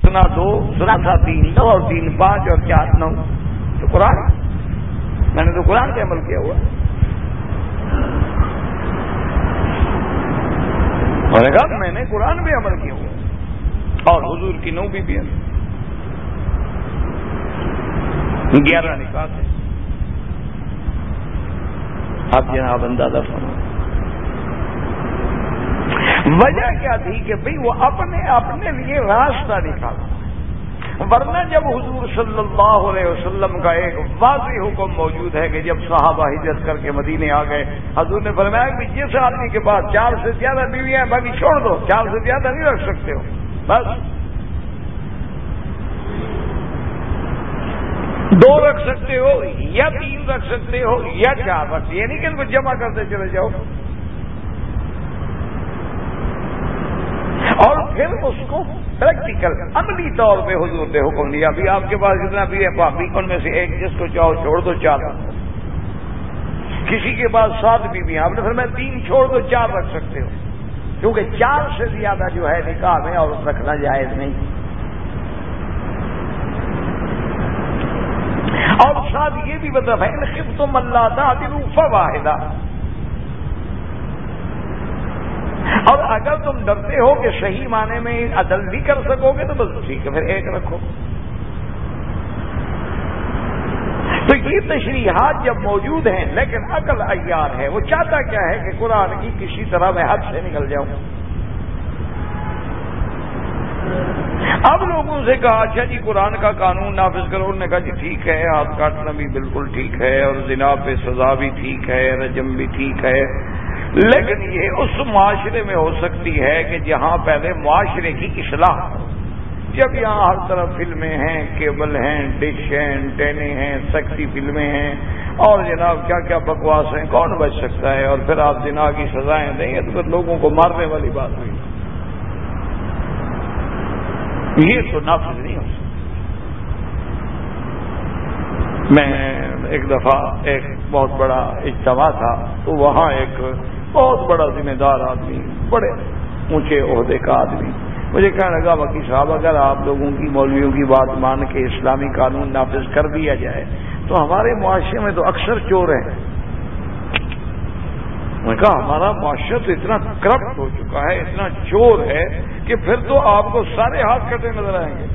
سنا دو سنا تھا تین نو اور تین پانچ اور چار نو۔ تو قرآن؟ میں نے تو قرآن پہ عمل کیا ہوا۔ نے کہا میں نے قرآن پہ عمل کیا ہوا۔ اور حضور کی نو بھی بھی گیارہ نکاح اب جناب اندازہ فرما وجہ کیا تھی کہ بھئی وہ اپنے اپنے لیے راستہ نکالا۔ ورنہ جب حضور صلی اللہ علیہ وسلم کا ایک واضح حکم موجود ہے کہ جب صحابہ ہجرت کر کے مدینے آ گئے، حضور نے فرمایا کہ جس آدمی کے پاس چار سے زیادہ بیویاں ہیں، باقی چھوڑ دو، چار سے زیادہ نہیں رکھ سکتے ہو، بس۔ دو رکھ سکتے ہو، یا تین رکھ سکتے ہو، یا چار رکھ یہ نہیں کہ ان کو جمع کرتے چلے جاؤ۔ اور پھر اس کو پریکٹیکل عملی طور پہ حضور نے حکم دیا۔ ابھی آپ کے پاس جتنا بھی ہے ان میں سے ایک جس کو چاہو چھوڑ دو، چار کسی کے پاس سات بیوی آپ نے پھر میں تین چھوڑ دو، چار رکھ سکتے ہو۔ کیونکہ چار سے زیادہ جو ہے نکاح میں اور رکھنا جائز نہیں۔ اور ساتھ یہ بھی بتا بھائی تم اللہ تھا واحدہ اور اگر تم ڈرتے ہو کہ صحیح معنی میں عدل بھی کر سکو گے تو بس ٹھیک ہے، پھر ایک رکھو۔ تو یہ تشریحات جب موجود ہیں، لیکن عقل ایار ہے، وہ چاہتا کیا ہے کہ قرآن کی کسی طرح میں حد سے نکل جاؤں۔ اب لوگوں سے کہا اچھا جی قرآن کا قانون نافذ کرو۔ انہوں نے کہا جی ٹھیک ہے، ہاتھ کاٹنا بھی بالکل ٹھیک ہے، اور زنا پہ سزا بھی ٹھیک ہے، رجم بھی ٹھیک ہے۔ لیکن یہ اس معاشرے میں ہو سکتی ہے کہ جہاں پہلے معاشرے کی اصلاح جب یہاں ہر طرف فلمیں ہیں، کیبل ہیں، ڈش ہیں ٹینیں ہیں سکسی فلمیں ہیں، اور جناب کیا کیا بکواس ہیں، کون بچ سکتا ہے؟ اور پھر آپ جنا کی سزائیں دیں گے تو پھر لوگوں کو مارنے والی بات ہوئی۔ یہ تو نافذ نہیں ہو سکتا۔ میں ایک دفعہ ایک بہت بڑا اجتماع تھا تو وہاں ایک بہت بڑا ذمہ دار آدمی، بڑے اونچے عہدے کا آدمی، مجھے کہنے لگا وکی صاحب، اگر آپ لوگوں کی، مولویوں کی بات مان کے اسلامی قانون نافذ کر دیا جائے، تو ہمارے معاشرے میں تو اکثر چور ہیں۔ میں کہا، ہمارا معاشرہ تو اتنا کرپٹ ہو چکا ہے، اتنا چور ہے کہ پھر تو آپ کو سارے ہاتھ کٹے نظر آئیں گے۔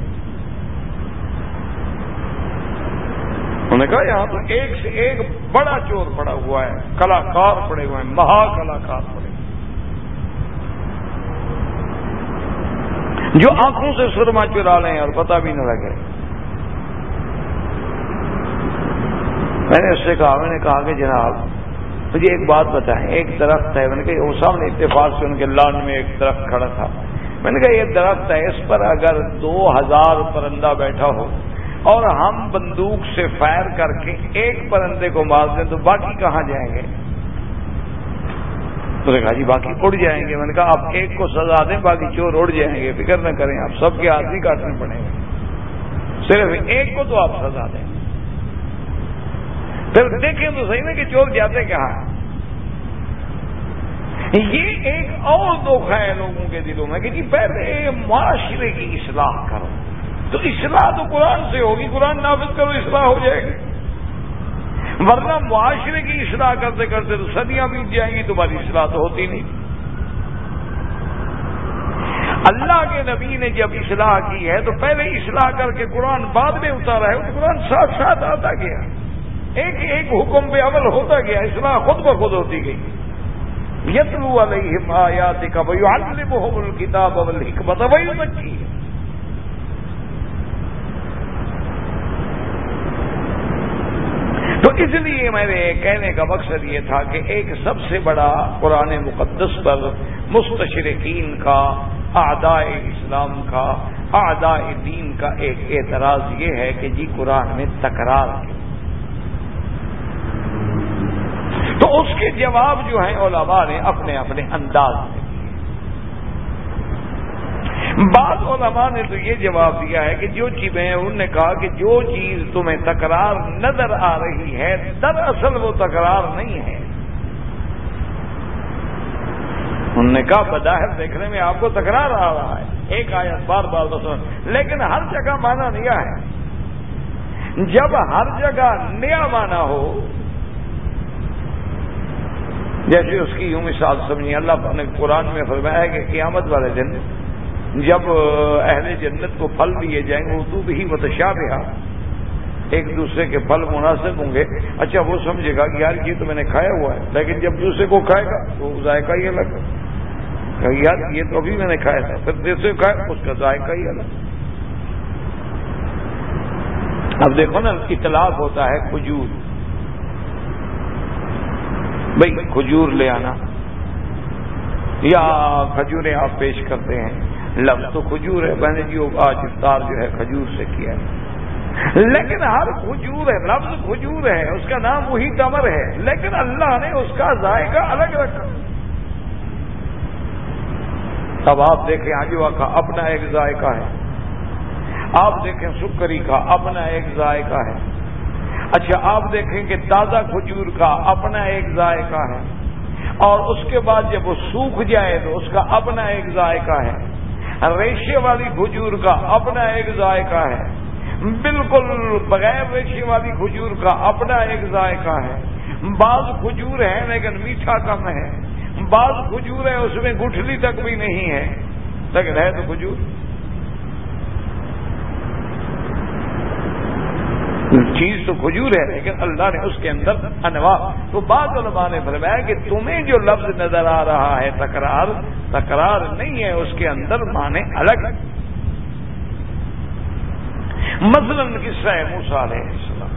انہوں نے کہا یہاں تو ایک سے ایک بڑا چور پڑا ہوا ہے، کلاکار پڑے ہوئے ہیں، مہا کلاکار پڑے ہوئے جو آنکھوں سے سرما چرا لیں اور پتہ بھی نہ لگے۔ میں نے اس سے کہا، میں نے کہا کہ جناب، مجھے ایک بات بتائیں، ایک درخت ہے میں نے کہا، وہ سامنے اتفاق سے ان کے لان میں ایک درخت کھڑا تھا۔ میں نے کہا، یہ درخت ہے، اس پر اگر دو ہزار پرندہ بیٹھا ہو اور ہم بندوق سے فائر کر کے ایک پرندے کو مار دیں تو باقی کہاں جائیں گے؟ تو نے کہا جی باقی اڑ جائیں گے۔ میں نے کہا آپ ایک کو سزا دیں، باقی چور اڑ جائیں گے۔ فکر نہ کریں آپ، سب کے ہاتھ نہیں کاٹنے پڑیں گے۔ صرف ایک کو تو آپ سزا دیں۔ پھر دیکھیں تو صحیح نا کہ چور جاتے کہاں یہ ایک اور دکھ ہے لوگوں کے دلوں میں کہ جی پہلے معاشرے کی اصلاح کرو۔ تو اصلاح تو قرآن سے ہوگی، قرآن نافذ کرو، اصلاح ہو جائے گی۔ ورنہ معاشرے کی اصلاح کرتے کرتے تو صدیاں بیت جائیں گی، تمہاری اصلاح تو ہوتی نہیں۔ اللہ کے نبی نے جب اصلاح کی ہے تو پہلے اصلاح کر کے قرآن بعد میں اتارا ہے، تو قرآن ساتھ ساتھ آتا گیا۔ ایک ایک حکم پہ عمل ہوتا گیا، اصلاح خود بخود ہوتی گئی۔ یتلو علیہم آیات کا ویعلمہم الکتاب والحکمت ویزکی تو اس لیے میرے کہنے کا مقصد یہ تھا کہ ایک سب سے بڑا قرآن مقدس پر مستشرقین کا آداء اسلام کا آداء دین کا ایک اعتراض یہ ہے کہ جی قرآن میں تکرار ہے تو اس کے جواب جو ہیں علماء نے اپنے اپنے انداز میں بعض علماء نے تو یہ جواب دیا ہے کہ جو چیزیں انہوں نے کہا کہ جو چیز تمہیں تکرار نظر آ رہی ہے، دراصل وہ تکرار نہیں ہے۔ انہوں نے کہا، بظاہر دیکھنے میں آپ کو تکرار آ رہا ہے۔ ایک آیت بار بار بس لیکن ہر جگہ مانا نیا ہے۔ جب ہر جگہ نیا مانا ہو جیسے اس کی یوں مثال سمجھیے اللہ نے قرآن میں فرمایا ہے کہ قیامت والے دن جب اہل جنت کو پھل دیے جائیں گے اردو بھی متشا ایک دوسرے کے پھل مناسب ہوں گے۔ اچھا وہ سمجھے گا کہ یار یہ تو میں نے کھایا ہوا ہے، لیکن جب دوسرے کو کھائے گا تو ذائقہ ہی الگ یار یہ تو ابھی میں نے کھایا تھا، پھر دوسرے کھایا اس کا ذائقہ ہی الگ۔ اب دیکھو نا اطلاق ہوتا ہے کھجور۔ بھائی کھجور لے آنا۔ یا کھجوریں آپ پیش کرتے ہیں۔ لفظ تو کھجور ہے، میں نے جی جو آج افطار جو ہے کھجور سے کیا ہے۔ لیکن ہر کھجور ہے، لفظ کھجور ہے، اس کا نام وہی کمر ہے۔ لیکن اللہ نے اس کا ذائقہ الگ رکھا۔ اب آپ دیکھیں آجوا کا اپنا ایک ذائقہ ہے۔ آپ دیکھیں سکری کا اپنا ایک ذائقہ ہے۔ اچھا آپ دیکھیں کہ تازہ کھجور کا اپنا ایک ذائقہ ہے اور اس کے بعد جب وہ سوکھ جائے تو اس کا اپنا ایک ذائقہ ہے۔ ریشے والی کھجور کا اپنا ایک ذائقہ ہے۔ بالکل بغیر ریشے والی کھجور کا اپنا ایک ذائقہ ہے۔ بعض کھجور ہے لیکن میٹھا کم ہے۔ بعض کھجور ہے اس میں گٹھلی تک بھی نہیں ہے۔ لیکن ہے تو کھجور۔ چیز تو کھجور ہے، لیکن اللہ نے اس کے اندر انواع۔ تو بعض علماء نے فرمایا کہ تمہیں جو لفظ نظر آ رہا ہے، تکرار تکرار نہیں ہے، اس کے اندر معنی الگ۔ مثلا قصہ ہے موسا علیہ السلام۔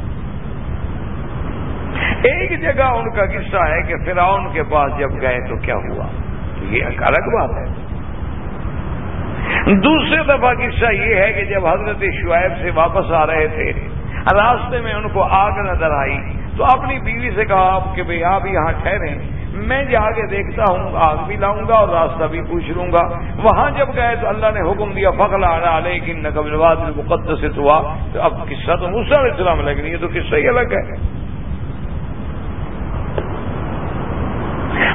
ایک جگہ ان کا قصہ ہے کہ فرعون کے پاس جب گئے تو کیا ہوا؟ یہ ایک الگ بات ہے۔ دوسرے دفعہ قصہ یہ ہے کہ جب حضرت شعیب سے واپس آ رہے تھے راستے میں ان کو آگ نظر آئی۔ تو اپنی بیوی سے کہا کہ بھائی آپ یہاں ٹھہرے میں جا کے دیکھتا ہوں، آگ بھی لاؤں گا اور راستہ بھی پوچھ لوں گا۔ وہاں جب گئے تو اللہ نے حکم دیا فخلا علیہ نقبلواد مقدس ہوا تو اب قصہ تو مسلم اسلام لگ رہی ہے، تو قصہ ہی الگ ہے۔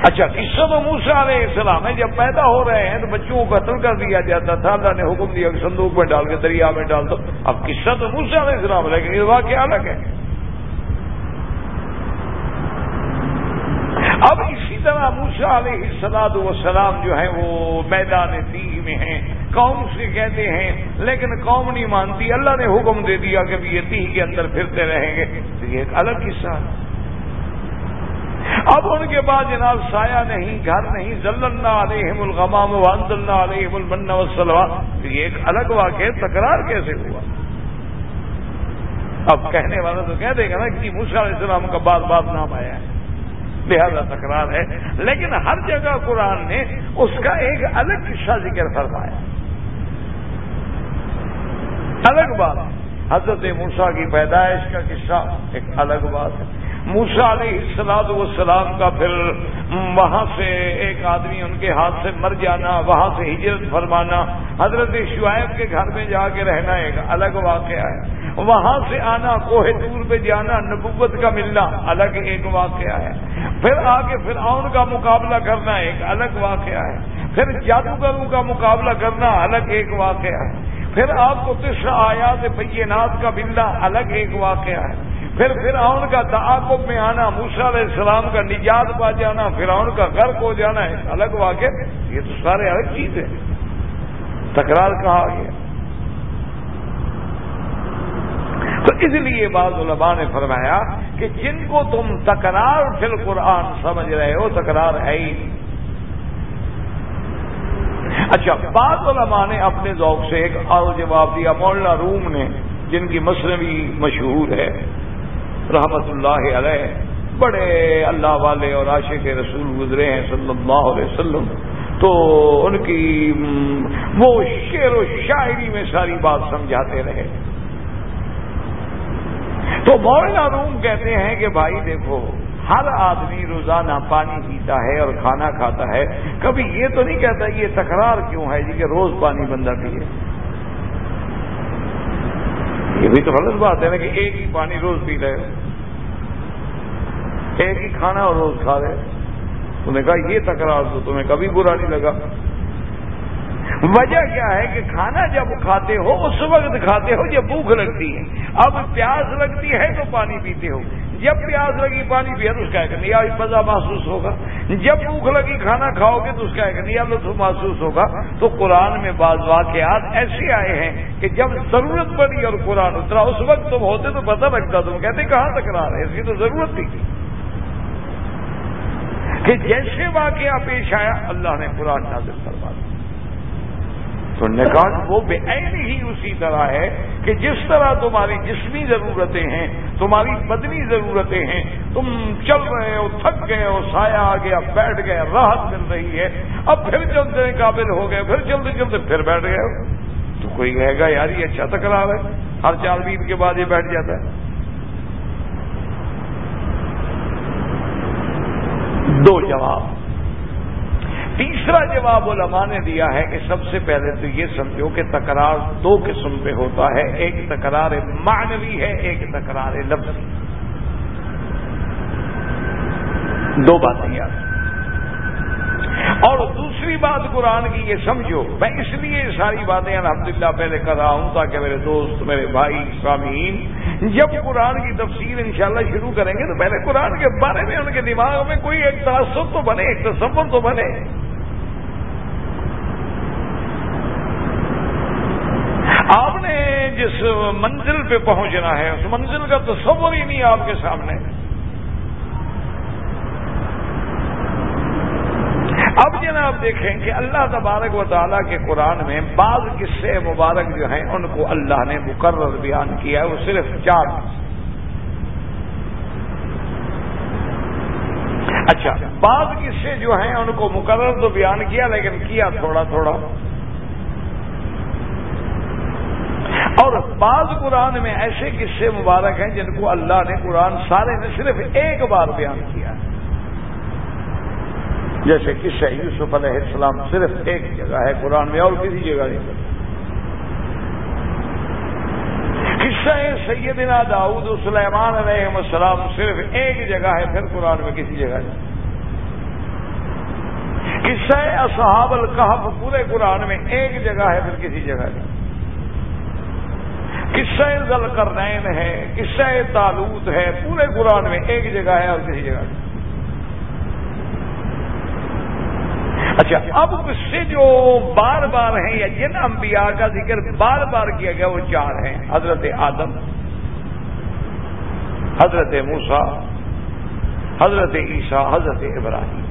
اچھا قصہ تو موسا علیہ السلام ہے جب پیدا ہو رہے ہیں تو بچوں کو قتل کر دیا جاتا تھا، اللہ نے حکم دیا کہ صندوق میں ڈال کے، دریا میں ڈال دو۔ اب قصہ تو موسا علیہ السلام ہے، لیکن یہ واقعہ الگ ہے۔ اب اسی طرح موسا علیہ السلاد وسلام جو ہے وہ میدان تیگ میں ہیں، قوم سے کہتے ہیں، لیکن قوم نہیں مانتی۔ اللہ نے حکم دے دیا کہ یہ تیہ کے اندر پھرتے رہیں گے۔ تو یہ ایک الگ قصہ ہے۔ اب ان کے بعد جناب سایہ نہیں، گھر نہیں ضلع علیہم الغمام وانزلنا علیہم المن والسلوى یہ ایک الگ واقع تکرار کیسے ہوا؟ اب کہنے والا تو کہہ دے گا نا کہ جی، موسیٰ علیہ السلام کا بات بات نام آیا ہے۔ لہذا تکرار ہے۔ لیکن ہر جگہ قرآن نے اس کا ایک الگ قصہ ذکر فرمایا۔ الگ بات۔ حضرت موسا کی پیدائش کا قصہ ایک الگ بات ہے۔ موسا علیہ السلاد والسلام کا پھر وہاں سے ایک آدمی ان کے ہاتھ سے مر جانا، وہاں سے ہجرت فرمانا، حضرت شعیب کے گھر میں جا کے رہنا ایک الگ واقعہ ہے۔ وہاں سے آنا، کوہ دور پہ جانا، نبوت کا ملنا الگ ایک واقعہ ہے۔ پھر آگے پھر آن کا مقابلہ کرنا ایک الگ واقعہ ہے۔ پھر جادوگروں کا مقابلہ کرنا الگ ایک واقعہ ہے۔ پھر آپ کو تیسرا آیات بینات کا ملنا الگ ایک واقعہ ہے۔ پھر فرعون کا تعاقب میں آنا موسا علیہ السلام کا نجات پا جانا، فرعون کا غرق ہو جانا ہے الگ واقع یہ تو سارے الگ چیز ہے تکرار کہا گیا تو اس لیے بعض علماء نے فرمایا کہ جن کو تم تکرار فی القرآن سمجھ رہے ہو، تکرار ہے ہی اچھا بعض علماء نے اپنے ذوق سے ایک اور جواب دیا، مولانا روم نے، جن کی مصنوعی مشہور ہے۔ رحمت اللہ علیہ، بڑے اللہ والے اور عاشق رسول گزرے ہیں صلی اللہ علیہ وسلم۔ تو ان کی وہ شعر و شاعری میں ساری بات سمجھاتے رہے۔ تو مولانا روم کہتے ہیں کہ بھائی دیکھو، ہر آدمی روزانہ پانی پیتا ہے اور کھانا کھاتا ہے۔ کبھی یہ تو نہیں کہتا یہ تکرار کیوں ہے جی کہ روز پانی بندہ پیے۔ یہ بھی تو غلط بات ہے نا کہ ایک ہی پانی روز پی رہے ایک ہی کھانا اور روز کھا رہے انہوں نے کہا یہ تکرار تو تمہیں کبھی برا نہیں لگا۔ وجہ کیا ہے کہ کھانا جب کھاتے ہو، اس وقت کھاتے ہو جب بھوک لگتی ہے۔ اب پیاس لگتی ہے تو پانی پیتے ہو۔ جب پیاس لگی پانی پیا تو اس کا ایک نیا مزہ محسوس ہوگا۔ جب بھوک لگی کھانا کھاؤ گے تو اس کا ایک نیا لطف محسوس ہوگا۔ تو قرآن میں بعض واقعات ایسے آئے ہیں کہ جب ضرورت پڑی اور قرآن اترا، اس وقت تم ہوتے تو پتہ لگتا، تم کہتے کہاں تک رہا ہے؟ اس کی تو ضرورت تھی۔ کہ جیسے واقعہ پیش آیا، اللہ نے قرآن نازل کروا دیا تو نکال وہ بے عین ہی اسی طرح ہے کہ جس طرح تمہاری جسمی ضرورتیں ہیں، تمہاری بدنی ضرورتیں ہیں، تم چل رہے ہو، تھک گئے ہو، سایہ آ گیا، بیٹھ گئے، راحت مل رہی ہے، اب پھر چلتے قابل ہو گئے، پھر چلتے چلتے پھر بیٹھ گئے۔ ہو تو کوئی کہے گا، یار یہ اچھا تکرار ہے، ہر چار دن کے بعد یہ بیٹھ جاتا ہے۔ دو جواب۔ تیسرا جواب علماء نے دیا ہے کہ سب سے پہلے تو یہ سمجھو کہ تکرار دو قسم پہ ہوتا ہے، ایک تکرار معنوی ہے، ایک تکرار لفظی۔ دو باتیں یاد۔ اور دوسری بات قرآن کی، یہ سمجھو، میں اس لیے ساری باتیں الحمدللہ پہلے کر رہا ہوں تاکہ میرے دوست، میرے بھائی، سامعین، جب قرآن کی تفصیل انشاءاللہ شروع کریں گے تو پہلے قرآن کے بارے میں، ان کے دماغ میں کوئی ایک تعصب تو بنے، ایک تصور تو بنے۔ آپ نے جس منزل پہ پہنچنا ہے، اس منزل کا تصور ہی نہیں آپ کے سامنے۔ اب جناب دیکھیں کہ اللہ تبارک و تعالیٰ کے قرآن میں بعض قصے مبارک جو ہیں، ان کو اللہ نے مقرر بیان کیا ہے، وہ صرف چار اچھا بعض قصے جو ہیں، ان کو مقرر تو بیان کیا، لیکن کیا تھوڑا تھوڑا اور بعض قرآن میں ایسے قصے مبارک ہیں جن کو اللہ نے قرآن سارے نے صرف ایک بار بیان کیا ہے۔ جیسے قصہ یوسف علیہ السلام صرف ایک جگہ ہے قرآن میں اور کسی جگہ نہیں۔ قصہ سیدنا داؤد سلیمان علیہ السلام صرف ایک جگہ ہے، پھر قرآن میں کسی جگہ نہیں۔ قصہ اصحاب القحف پورے قرآن میں ایک جگہ ہے، پھر کسی جگہ نہیں۔ قصہ ذل کرنین ہے، قصہ تالوت ہے، پورے قرآن میں ایک جگہ ہے اور کسی جگہ اچھا اب قصے جو بار بار ہیں، یا جن انبیاء کا ذکر بار بار کیا گیا، وہ چار ہیں۔ حضرت آدم، حضرت موسا حضرت عیسیٰ، حضرت ابراہیم۔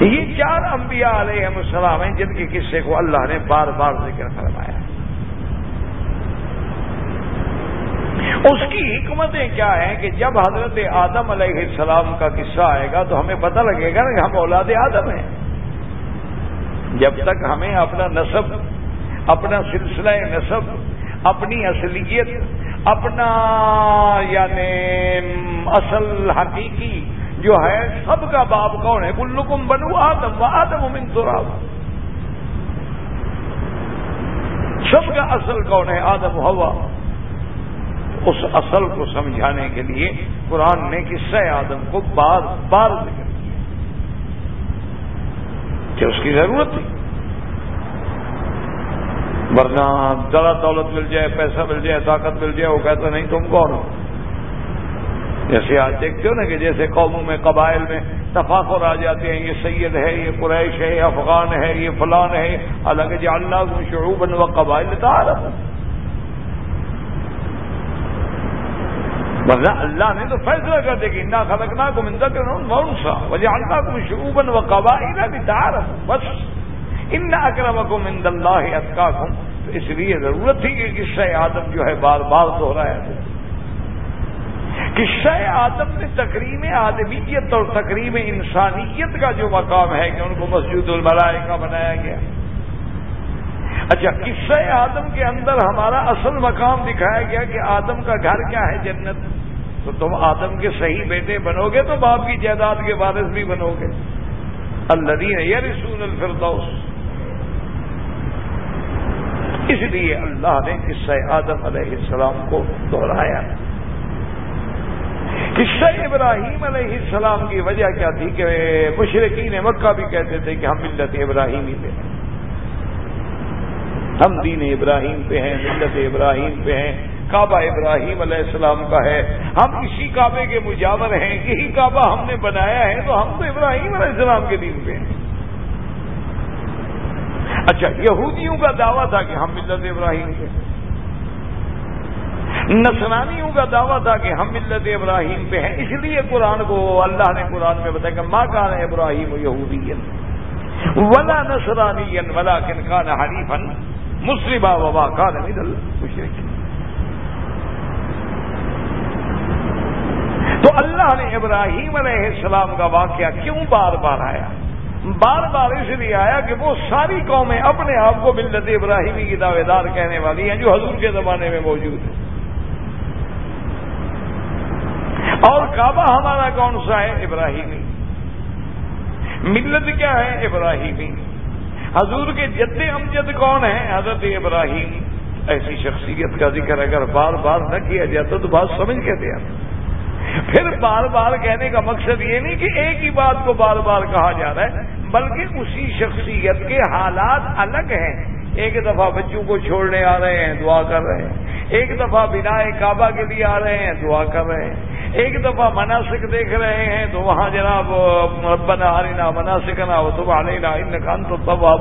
یہ چار انبیاء علیہ السلام ہیں، جن کے قصے کو اللہ نے بار بار ذکر فرمایا۔ اس کی حکمتیں کیا ہیں کہ جب حضرت آدم علیہ السلام کا قصہ آئے گا تو ہمیں پتہ لگے گا نا کہ ہم اولاد آدم ہیں۔ جب تک ہمیں اپنا نصب، اپنا سلسلہ نصب، اپنی اصلیت، اپنا یعنی اصل حقیقی جو ہے، سب کا باپ کون ہے؟ کلکم بنو آدم و آدم من تراب۔ سب کا اصل کون ہے؟ آدم ہوا اس اصل کو سمجھانے کے لیے قرآن نے قصہ آدم کو بار بار ذکر کیا کہ اس کی ضرورت تھی۔ ورنہ ذرا دولت مل جائے، پیسہ مل جائے، طاقت مل جائے، وہ کہتا نہیں تم کون ہو؟ جیسے آج دیکھتے ہو نا کہ جیسے قوموں میں، قبائل میں تفاخر آ جاتے ہیں، یہ سید ہے، یہ قریش ہے، یہ افغان ہے، یہ فلان ہے، حالانکہ جی اللہ شعوب و قبائل تعارف ورنہ اللہ نے تو فیصلہ کر دے کہ انا خلقنا کو منتا کر سا وجہ اللہ کو شعوبن و قبائل بھی بس ان اکرمکم عند اللہ اتقاکم تو اس لیے ضرورت تھی کہ قصہ آدم جو ہے بار بار دوہرایا جائے قصہ آدم میں تقریم آدمیت اور تقریم انسانیت کا جو مقام ہے کہ ان کو مسجد الملائے کا بنایا گیا۔ اچھا قصہ آدم کے اندر ہمارا اصل مقام دکھایا گیا کہ آدم کا گھر کیا ہے جنت؟ تو تم آدم کے صحیح بیٹے بنو گے تو باپ کی جائیداد کے وارث بھی بنو گے الدین یا رسول الفردوس۔ اس لیے اللہ نے قصہ آدم علیہ السلام کو دوہرایا قصہ ابراہیم علیہ السلام کی وجہ کیا تھی کہ مشرقین مکہ بھی کہتے تھے کہ ہم ملت ابراہیمی پہ ہیں۔ ہم دین ابراہیم پہ ہیں، ملت ابراہیم پہ ہیں۔ کعبہ ابراہیم علیہ السلام کا ہے۔ ہم اسی کعبے کے مجاور ہیں، یہی کعبہ ہم نے بنایا ہے، تو ہم تو ابراہیم علیہ السلام کے دین پہ ہیں۔ اچھا یہودیوں کا دعویٰ تھا کہ ہم ملت ابراہیم کے۔ نسرانیوں کا دعویٰ تھا کہ ہم ملت ابراہیم پہ ہیں، اس لیے قرآن کو اللہ نے قرآن میں بتایا کہ ماں کان ابراہیم یہودی ولا نسرانی ولا کن کان حریفن مسلم وبا کان مشرق تو اللہ نے ابراہیم علیہ السلام کا واقعہ کیوں بار بار آیا؟ بار بار اس لیے آیا کہ وہ ساری قومیں اپنے آپ کو ملت ابراہیمی کی دعوے دار کہنے والی ہیں جو حضور کے زمانے میں موجود ہیں۔ اور کعبہ ہمارا کون سا ہے؟ ابراہیمی۔ ملت کیا ہے؟ ابراہیمی۔ حضور کے جد امجد کون ہے حضرت ابراہیم۔ ایسی شخصیت کا ذکر اگر بار بار نہ کیا جاتا تو بات سمجھ کے دیا۔ پھر بار بار کہنے کا مقصد یہ نہیں کہ ایک ہی بات کو بار بار کہا جا رہا ہے، بلکہ اسی شخصیت کے حالات الگ ہیں۔ ایک دفعہ بچوں کو چھوڑنے آ رہے ہیں، دعا کر رہے ہیں۔ ایک دفعہ بنا کعبہ کے لیے آ رہے ہیں، دعا کر رہے ہیں۔ ایک دفعہ مناسک دیکھ رہے ہیں تو وہاں جناب، ربنا ہرینا مناسکنا وہ تو علینا ان تو تب آپ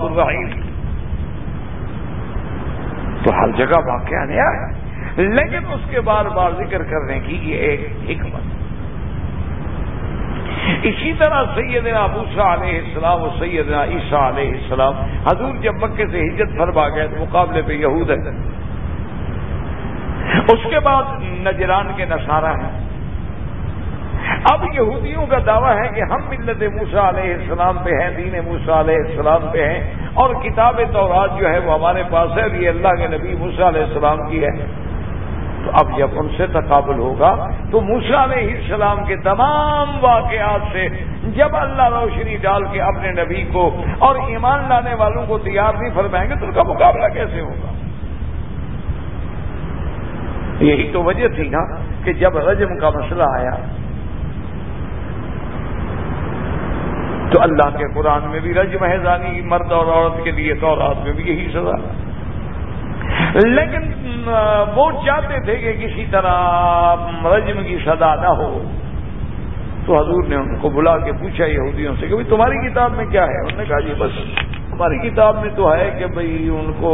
تو ہر جگہ واقعہ نیا ہے۔ لیکن اس کے بار بار ذکر کرنے کی یہ ایک حکمت. اسی طرح سیدنا ابوسا علیہ السلام و سیدنا عیسیٰ علیہ السلام، حضور جب مکے سے ہجرت فرما گئے تو مقابلے پہ یہود ہے اس کے بعد نجران کے نصارہ ہیں۔ اب یہودیوں کا دعویٰ ہے کہ ہم ملت موسا علیہ السلام پہ ہیں، دین موسا علیہ السلام پہ ہیں اور کتاب تورات جو ہے وہ ہمارے پاس ہے یہ اللہ کے نبی موسا علیہ السلام کی ہے۔ تو اب جب ان سے تقابل ہوگا تو موسا علیہ السلام کے تمام واقعات سے جب اللہ روشنی ڈال کے اپنے نبی کو اور ایمان لانے والوں کو تیار نہیں فرمائیں گے تو ان کا مقابلہ کیسے ہوگا؟ یہی تو وجہ تھی نا کہ جب رجم کا مسئلہ آیا تو اللہ کے قرآن میں بھی رجم ہے زانی مرد اور عورت کے لیے تو رات میں بھی یہی سزا۔ لیکن وہ چاہتے تھے کہ کسی طرح رجم کی سزا نہ ہو۔ تو حضور نے ان کو بلا کے پوچھا یہودیوں سے کہ تمہاری کتاب میں کیا ہے؟ انہوں نے کہا جی بس ہماری کتاب میں تو ہے کہ بھئی ان کو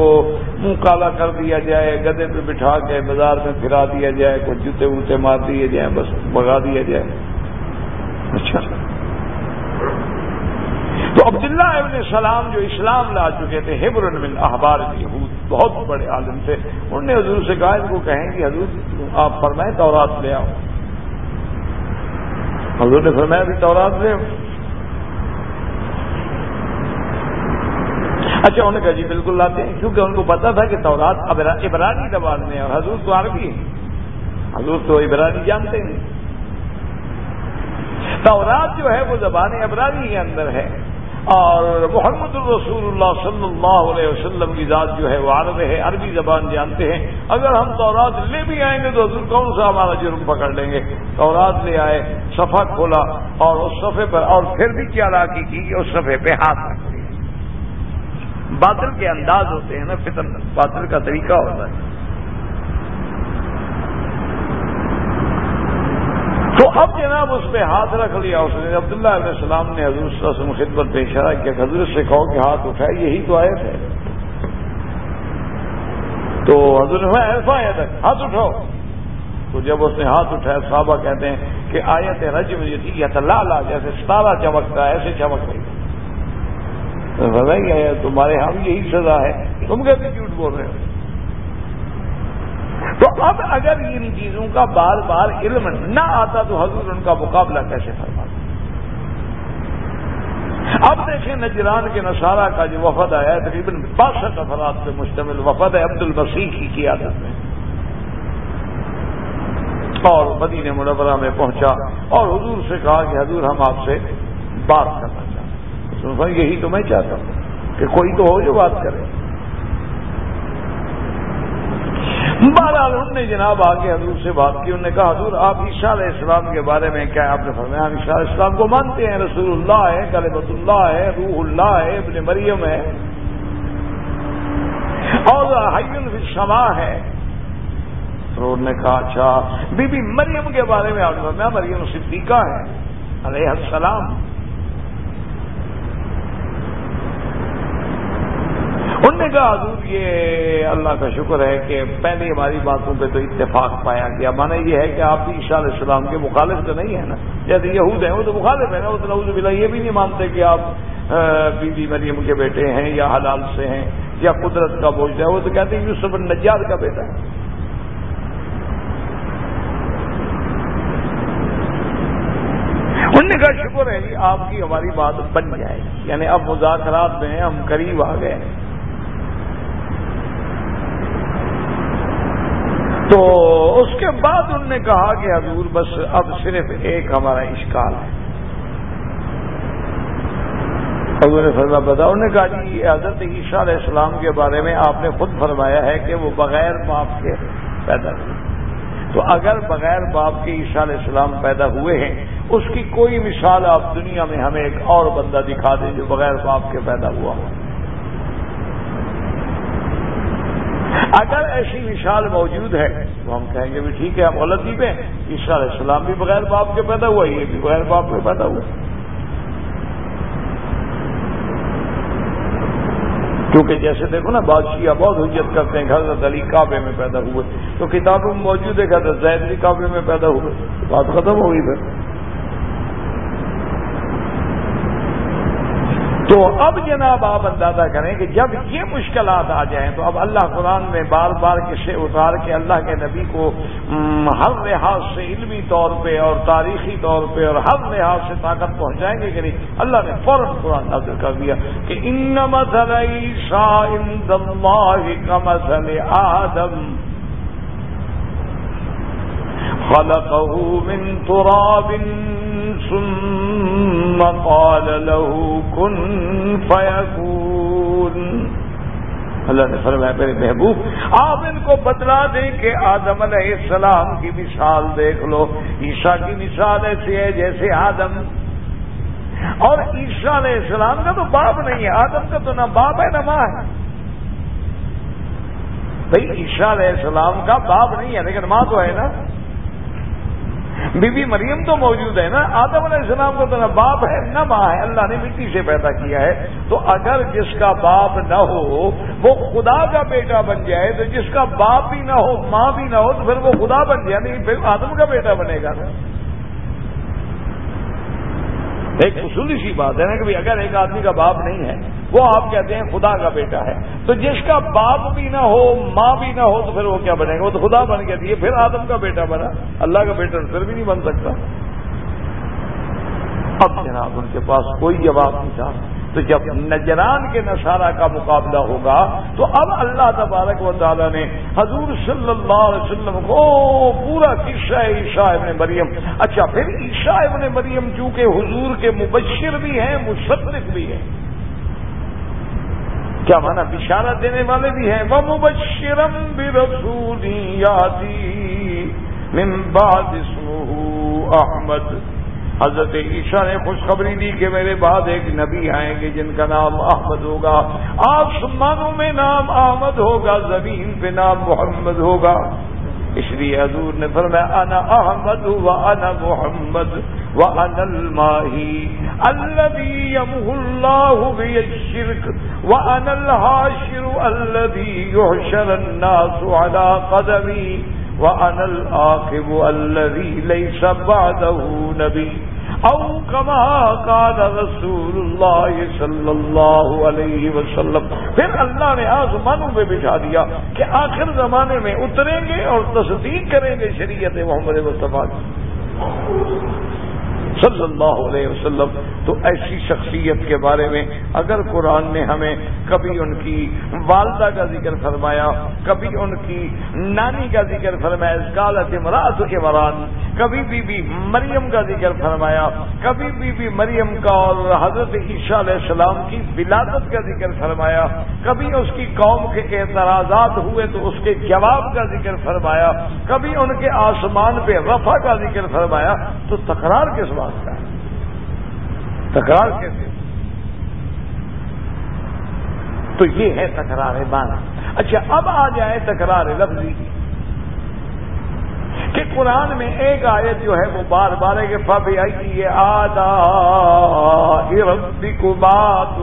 منہ کالا کر دیا جائے، گدے پہ بٹھا کے بازار میں پھرا دیا جائے، کوئی جوتے ووتے مار دیے جائیں، بس بگا دیا جائے۔ اچھا تو عبداللہ ابن سلام جو اسلام لا چکے تھے ہبر من احبار یہود، بہت بڑے عالم تھے۔ انہوں نے حضور سے کہا، ان کو کہیں کہ حضور، آپ فرمائیں تورات لے آؤ۔ حضور نے فرمایا، بھی تورات لے آؤ۔ اچھا انہوں نے کہا جی بالکل لاتے ہیں، کیونکہ ان کو پتا تھا کہ تورات عبرانی زبان میں اور حضور تو عربی ہے حضور تو عبرانی جانتے ہیں۔ تورات جو ہے، وہ زبان عبرانی کے اندر ہے۔ اور محمد الرسول اللہ صلی اللہ علیہ وسلم کی ذات جو ہے وہ عرب ہے، عربی زبان جانتے ہیں۔ اگر ہم تورات لے بھی آئیں گے تو حضور کون سا ہمارا جرم پکڑ لیں گے؟ تورات لے آئے، صفحہ کھولا اور اس صفحے پر، اور پھر بھی کیا راکی کی کہ اس صفحے پہ ہاتھ رکھ دیا۔ باطل کے انداز ہوتے ہیں نا، فتن، باطل کا طریقہ ہوتا ہے۔ تو اب جناب اس پہ ہاتھ رکھ لیا اس نے۔ عبداللہ علیہ السلام نے حضور صلی اللہ علیہ وسلم خدمت پہ اشارہ کیا حضور سے کہو کہ ہاتھ اٹھائے، یہی تو آئے تھے تو حضور نے ایسا آیا تھا ہاتھ اٹھاؤ۔ تو جب اس نے ہاتھ اٹھایا، صحابہ کہتے ہیں کہ آیت رجم یہ تھی یا لالا جیسے ستارہ چمکتا ہے ایسے چمک رہی تھی تمہارے ہاں ہم یہی سزا ہے۔ تم کیسے جھوٹ بول رہے ہو؟ تو اب اگر ان چیزوں کا بار بار علم نہ آتا تو حضور ان کا مقابلہ کیسے فرماتا اب دیکھیں نجران کے نصارہ کا جو وفد آیا ہے، تقریباً باسٹھ افراد پہ مشتمل وفد ہے عبد المسیح کی قیادت میں۔ اور مدینہ منورہ میں پہنچا اور حضور سے کہا کہ حضور ہم آپ سے بات کرنا چاہتے ہیں۔ یہی تو میں چاہتا ہوں کہ کوئی تو ہو جو بات کرے۔ بہرحال انہوں نے جناب آگے حضور سے بات کی، انہوں نے کہا، حضور، آپ عیشا علیہ السلام کے بارے میں کیا آپ نے فرمایا؟ ہم عیشا علیہ السلام کو مانتے ہیں، رسول اللہ ہے کلبت اللہ ہے، روح اللہ ہے، ابن مریم ہے۔ اور حی الشما ہے۔ تو نے کہا اچھا بی بی مریم کے بارے میں آپ نے فرمایا، مریم صدیقہ ہے، علیہ السلام۔ نے کہا حضور، یہ اللہ کا شکر ہے کہ پہلے ہماری باتوں پہ تو اتفاق پایا گیا۔ مانا یہ ہے کہ آپ بھی عیشا علیہ السلام کے مخالف تو نہیں ہے نا۔ جیسے یہود ہیں، وہ تو مخالف ہے نا۔ وہ تو نوز بلا یہ بھی نہیں مانتے کہ آپ بی بی مریم کے بیٹے ہیں یا حلال سے ہیں یا قدرت کا بوجھ ہے۔ وہ تو کہتے ہیں یوسف النجار کا بیٹا ہے۔ انہوں نے کہا، شکر ہے جی آپ کی ہماری بات بن جائے۔ یعنی اب مذاکرات میں ہم قریب آ گئے تو اس کے بعد انہوں نے کہا کہ حضور بس اب صرف ایک ہمارا اشکال ہے۔ حضور نے فرما بتا انہوں نے کہا جی حضرت عیشا علیہ السلام کے بارے میں آپ نے خود فرمایا ہے کہ وہ بغیر باپ کے پیدا ہوئے۔ تو اگر بغیر باپ کے عیشا علیہ السلام پیدا ہوئے ہیں، اس کی کوئی مثال آپ دنیا میں ہمیں ایک اور بندہ دکھا دیں جو بغیر باپ کے پیدا ہوا ہو۔ اگر ایسی مثال موجود ہے تو ہم کہیں گے بھی ٹھیک ہے، ہم غلطی پہ عیسیٰ علیہ السلام بھی بغیر باپ کے پیدا ہوا یہ بھی بغیر باپ کے پیدا ہوا کیونکہ جیسے دیکھو نا، بادشاہ بہت حجت کرتے ہیں، حضرت علی کعبے میں پیدا ہوئے۔ تو کتابوں میں موجود ہے حضرت زید علی کعبے میں پیدا ہوئے۔ بات ختم ہو گئی پھر۔ تو اب جناب آپ اندازہ کریں کہ جب یہ مشکلات آ جائیں تو اب اللہ قرآن میں بار بار کسے اتار کے اللہ کے نبی کو ہر لحاظ سے علمی طور پہ اور تاریخی طور پہ اور ہر لحاظ سے طاقت پہنچائیں گے کہ نہیں؟ اللہ نے فوراً قرآن نظر کر دیا کہ ان کا مسل آدم۔ خلقه من تراب ثم قال له كن فيكون۔ اللہ نے فرمایا، میرے محبوب، آپ ان کو بتلا دیں کہ آدم علیہ السلام کی مثال دیکھ لو۔ عیشا کی مثال ایسی ہے جیسے آدم۔ اور عیشا علیہ السلام کا تو باپ نہیں ہے، آدم کا تو نہ باپ ہے نہ ماں ہے۔ بھائی عیشا علیہ السلام کا باپ نہیں ہے، لیکن ماں تو ہے نا۔ بی بی مریم تو موجود ہے نا، آدم علیہ السلام کا تو نہ باپ ہے، نہ ماں ہے، اللہ نے مٹی سے پیدا کیا ہے۔ تو اگر جس کا باپ نہ ہو، وہ خدا کا بیٹا بن جائے، تو جس کا باپ بھی نہ ہو، ماں بھی نہ ہو، تو پھر وہ خدا بن جائے، نہیں، پھر آدم کا بیٹا بنے گا۔ نا ایک اصولی سی بات ہے نا کہ اگر ایک آدمی کا باپ نہیں ہے، وہ آپ کہتے ہیں خدا کا بیٹا ہے۔ تو جس کا باپ بھی نہ ہو، ماں بھی نہ ہو، تو پھر وہ کیا بنے گا؟ وہ تو خدا بن گیا یہ پھر آدم کا بیٹا بنا۔ اللہ کا بیٹا پھر بھی نہیں بن سکتا۔ اب جناب ان کے پاس کوئی جواب نہیں تھا۔ تو جب نجران کے نصارہ کا مقابلہ ہوگا تو اب اللہ تبارک و تعالیٰ نے حضور صلی اللہ علیہ وسلم کو پورا قصہ ہے عیشا ابن مریم اچھا پھر عیشا ابن مریم چونکہ حضور کے مبشر بھی ہیں مشرف بھی ہیں۔ کیا مانا بشارت دینے والے بھی ہیں۔ وہ مبشرم بھی رسولی یادی بعد اسمہ احمد۔ حضرت عیشا نے خوشخبری دی کہ میرے بعد ایک نبی آئیں گے جن کا نام احمد ہوگا۔ آسمانوں میں نام احمد ہوگا، زمین پہ نام محمد ہوگا۔ اس لیے حضور نے فرمایا، انا احمد و انا محمد و ان الماہی الذي يمه الله به الشرك وأنا الهاشر الذي يحشر الناس على قدمي وأنا الآخب الذي ليس بعده نبي. أو كما قال رسول الله صلی اللہ علیہ وسلم. پھر اللہ نے آسمانوں پہ بٹھا دیا کہ آخر زمانے میں اتریں گے اور تصدیق کریں گے شریعت محمد مصطفیٰ صلی اللہ علیہ وسلم، تو ایسی شخصیت کے بارے میں اگر قرآن نے ہمیں کبھی ان کی والدہ کا ذکر فرمایا، کبھی ان کی نانی کا ذکر فرمایا کالت مراد کے مران کبھی بی بی مریم کا ذکر فرمایا، کبھی بی بی مریم کا اور حضرت عیشیٰ علیہ السلام کی ولادت کا ذکر فرمایا، کبھی اس کی قوم کے اعتراضات ہوئے تو اس کے جواب کا ذکر فرمایا، کبھی ان کے آسمان پہ رفع کا ذکر فرمایا، تو تکرار کس بات کا ہے۔ تکرار کیسے؟ تو یہ ہے تکرار بانا اچھا اب آ جائے تکرار لفظی۔ کہ قرآن میں ایک آیت جو ہے وہ بار بار ہے کہ فب آئی آدا کو بات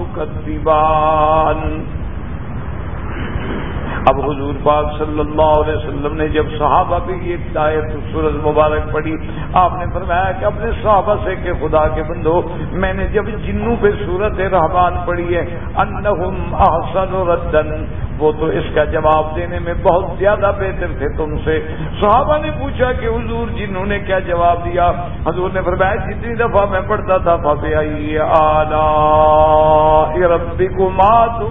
اب حضور پاک صلی اللہ علیہ وسلم نے جب صحابہ بھی یہ آیت سورج مبارک پڑھی، آپ نے فرمایا کہ اپنے صحابہ سے کہ خدا کے بندو، میں نے جب جنوں پہ صورت رحمان پڑھی ہے، انہم احسن ردن، وہ تو اس کا جواب دینے میں بہت زیادہ بہتر تھے تم سے۔ صحابہ نے پوچھا کہ حضور جنہوں نے کیا جواب دیا؟ حضور نے فرمایا، جتنی دفعہ میں پڑھتا تھا، فبی آئی آلہ ربی کو ماتو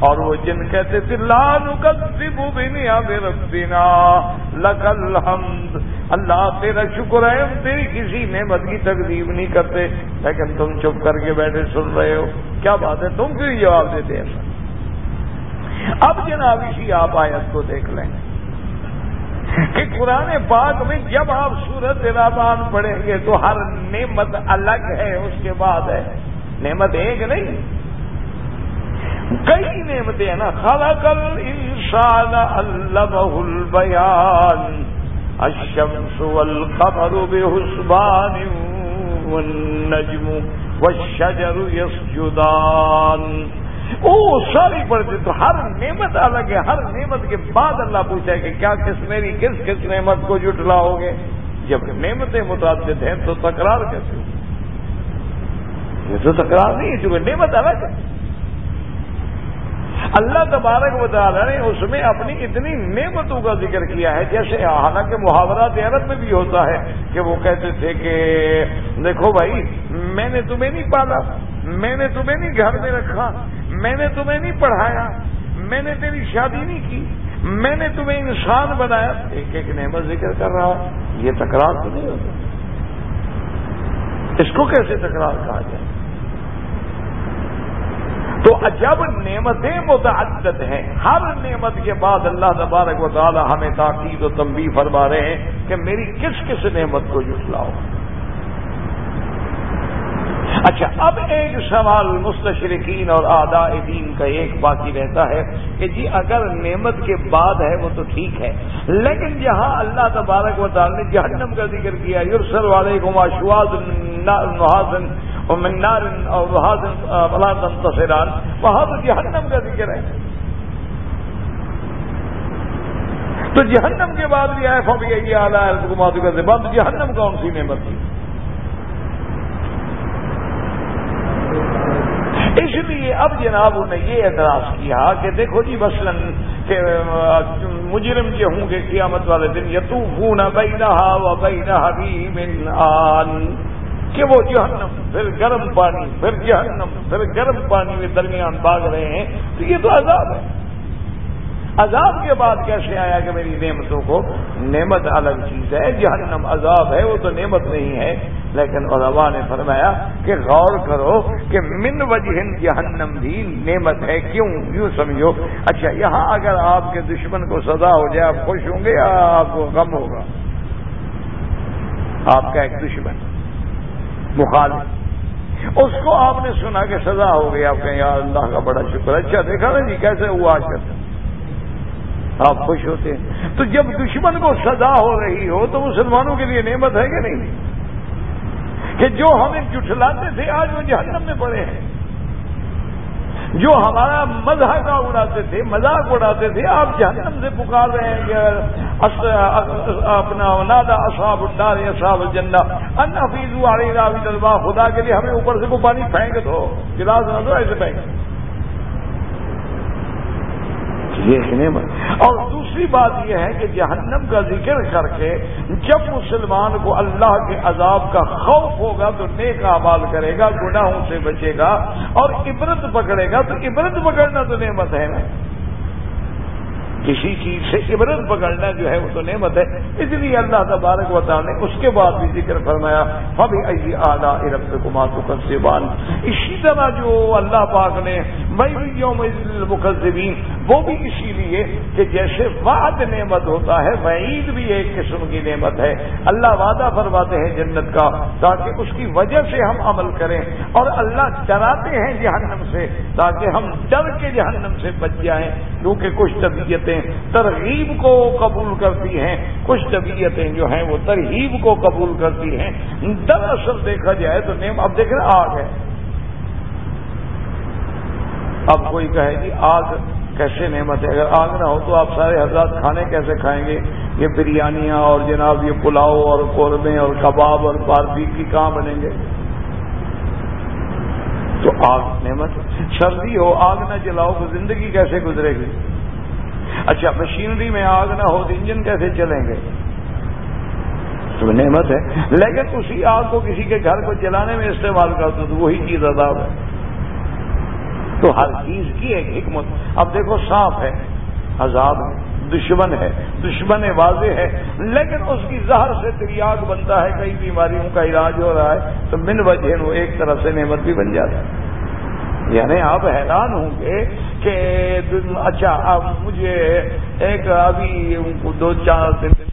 اور وہ جن کہتے تھے لال بنیا ربنا لکل حمد اللہ تیرا شکر ہے، ہم تیری کسی نعمت کی تقریب نہیں کرتے۔ لیکن تم چپ کر کے بیٹھے، سن رہے ہو۔ کیا بات ہے؟ تم کیوں جواب دیتے ایسا اب جناب اسی آپ آیت کو دیکھ لیں۔ کہ قرآن پاک میں جب آپ سورت رابان پڑھیں گے تو ہر نعمت الگ ہے، اس کے بعد ہے۔ نعمت ایک نہیں کئی نعمتیں ہیں نا. خلق الانسان علمه البیان الشمس والقمر بحسبان والنجم والشجر يسجدان. او ساری پڑھتے تو ہر نعمت الگ ہے. ہر نعمت کے بعد اللہ پوچھا کہ کیا کس میری کس کس نعمت کو جٹلاؤ گے؟ جب نعمتیں متعدد ہیں تو تکرار کیسے یہ تو تکرار نہیں ہے، چونکہ نعمت الگ ہے۔ اللہ تبارک و نے اس میں اپنی اتنی نعمتوں کا ذکر کیا ہے، جیسے حالانکہ محاورات عرب میں بھی ہوتا ہے کہ وہ کہتے تھے کہ دیکھو بھائی، میں نے تمہیں نہیں پالا، میں نے تمہیں نہیں گھر میں رکھا، میں نے تمہیں نہیں پڑھایا، میں نے تیری شادی نہیں کی، میں نے تمہیں انسان بنایا۔ ایک ایک نعمت ذکر کر رہا یہ تکرار تو نہیں ہوتا۔ اس کو کیسے تکرار کہا جائے؟ تو جب نعمتیں متعدد ہیں، ہر نعمت کے بعد اللہ تبارک و تعالی ہمیں تاکید و تنبیہ فرما رہے ہیں کہ میری کس کس نعمت کو جٹلاؤ اچھا اب ایک سوال مستشرقین اور آداء دین کا ایک باقی رہتا ہے کہ جی اگر نعمت کے بعد ہے وہ تو ٹھیک ہے، لیکن جہاں اللہ تبارک و تعالی نے جہنم کا ذکر کیا یورسل والے کو محاذن منار اور تصران وہاں تو جہنم کا ذکر ہے۔ تو جہنم کے بعد بھی آئے فب یہ آلہ کا بند جہنم کون سی نعمت تھی؟ اس لیے اب جناب انہیں یہ اعتراض کیا کہ دیکھو جی مثلاً کہ مجرم جو ہوں گے قیامت والے دن یتو نہ بئی نہ بئی آن، کہ وہ جہنم، پھر گرم پانی، پھر جہنم، پھر گرم پانی میں درمیان باغ رہے ہیں، تو یہ تو عذاب ہے۔ عذاب کے بعد کیسے آیا کہ میری نعمتوں کو؟ نعمت الگ چیز ہے، جہنم عذاب ہے، وہ تو نعمت نہیں ہے۔ لیکن علماء نے فرمایا کہ غور کرو کہ من وجہ جہنم بھی نعمت ہے۔ کیوں؟ یوں سمجھو۔ اچھا یہاں اگر آپ کے دشمن کو سزا ہو جائے، آپ خوش ہوں گے یا آپ کو غم ہوگا؟ آپ کا ایک دشمن، مخالف۔ اس کو آپ نے سنا کہ سزا ہو گئی، آپ کہیں یار اللہ کا بڑا شکر اچھا دیکھا نا جی کیسے ہوا آج کل؟ آپ خوش ہوتے ہیں۔ تو جب دشمن کو سزا ہو رہی ہو تو مسلمانوں کے لیے نعمت ہے کہ نہیں؟ کہ جو ہمیں جٹلاتے تھے، آج وہ جہنم میں پڑے ہیں۔ جو ہمارا مذہب اڑاتے تھے، مذاق اڑاتے تھے، آپ جہنم سے پکار رہے ہیں کہ اپنا نادا اصاب الدار اصاب الجنہ۔ ان حفیظ علی راوی طلبا خدا کے لیے ہمیں اوپر سے کو پانی پھینک دو، گلاس نہ دو، ایسے پھینک یہ نعمت۔ اور دوسری بات یہ ہے کہ جہنم کا ذکر کر کے جب مسلمان کو اللہ کے عذاب کا خوف ہوگا تو نیک آباد کرے گا، گناہوں سے بچے گا اور عبرت پکڑے گا، تو عبرت پکڑنا تو نعمت ہے نا۔ کسی چیز سے عبرت پکڑنا جو ہے وہ تو نعمت ہے۔ اس لیے اللہ تبارک و نے اس کے بعد بھی ذکر فرمایا، فبی اعلیٰ ارب کمات بان اسی طرح جو اللہ پاک نے مئی یوم وہ بھی اسی لیے کہ جیسے وعد نعمت ہوتا ہے، وعید بھی ایک قسم کی نعمت ہے۔ اللہ وعدہ فرماتے ہیں جنت کا، تاکہ اس کی وجہ سے ہم عمل کریں۔ اور اللہ ڈراتے ہیں جہنم سے، تاکہ ہم ڈر کے جہنم سے بچ جائیں۔ کیونکہ کچھ طبیعتیں ترغیب کو قبول کرتی ہیں کچھ طبیعتیں جو ہیں وہ ترغیب کو قبول کرتی ہیں۔ دراصل دیکھا جائے تو نیم اب دیکھ رہے آگ ہے۔ اب کوئی کہے جی آگ کیسے نعمت ہے؟ اگر آگ نہ ہو تو آپ سارے حضرات کھانے کیسے کھائیں گے؟ یہ بریانیاں اور جناب یہ پلاؤ اور قورمے اور کباب اور پاربی کی کہاں بنیں گے؟ تو آگ نعمت سردی ہو، آگ نہ جلاؤ تو زندگی کیسے گزرے گی؟ اچھا مشینری میں آگ نہ ہو تو انجن کیسے چلیں گے؟ تو نعمت ہے۔ لیکن اسی آگ کو کسی کے گھر کو جلانے میں استعمال کرتے تو وہی چیز عذاب ہے۔ تو ہر چیز کی ایک حکمت۔ اب دیکھو، صاف ہے، عذاب ہے، دشمن ہے، دشمن واضح ہے۔ لیکن اس کی زہر سے تریاگ بنتا ہے، کئی بیماریوں کا علاج ہو رہا ہے، تو من وجہ وہ ایک طرح سے نعمت بھی بن جاتا ہے۔ یعنی آپ حیران ہوں گے کہ اچھا اب مجھے ایک ابھی دو چار دن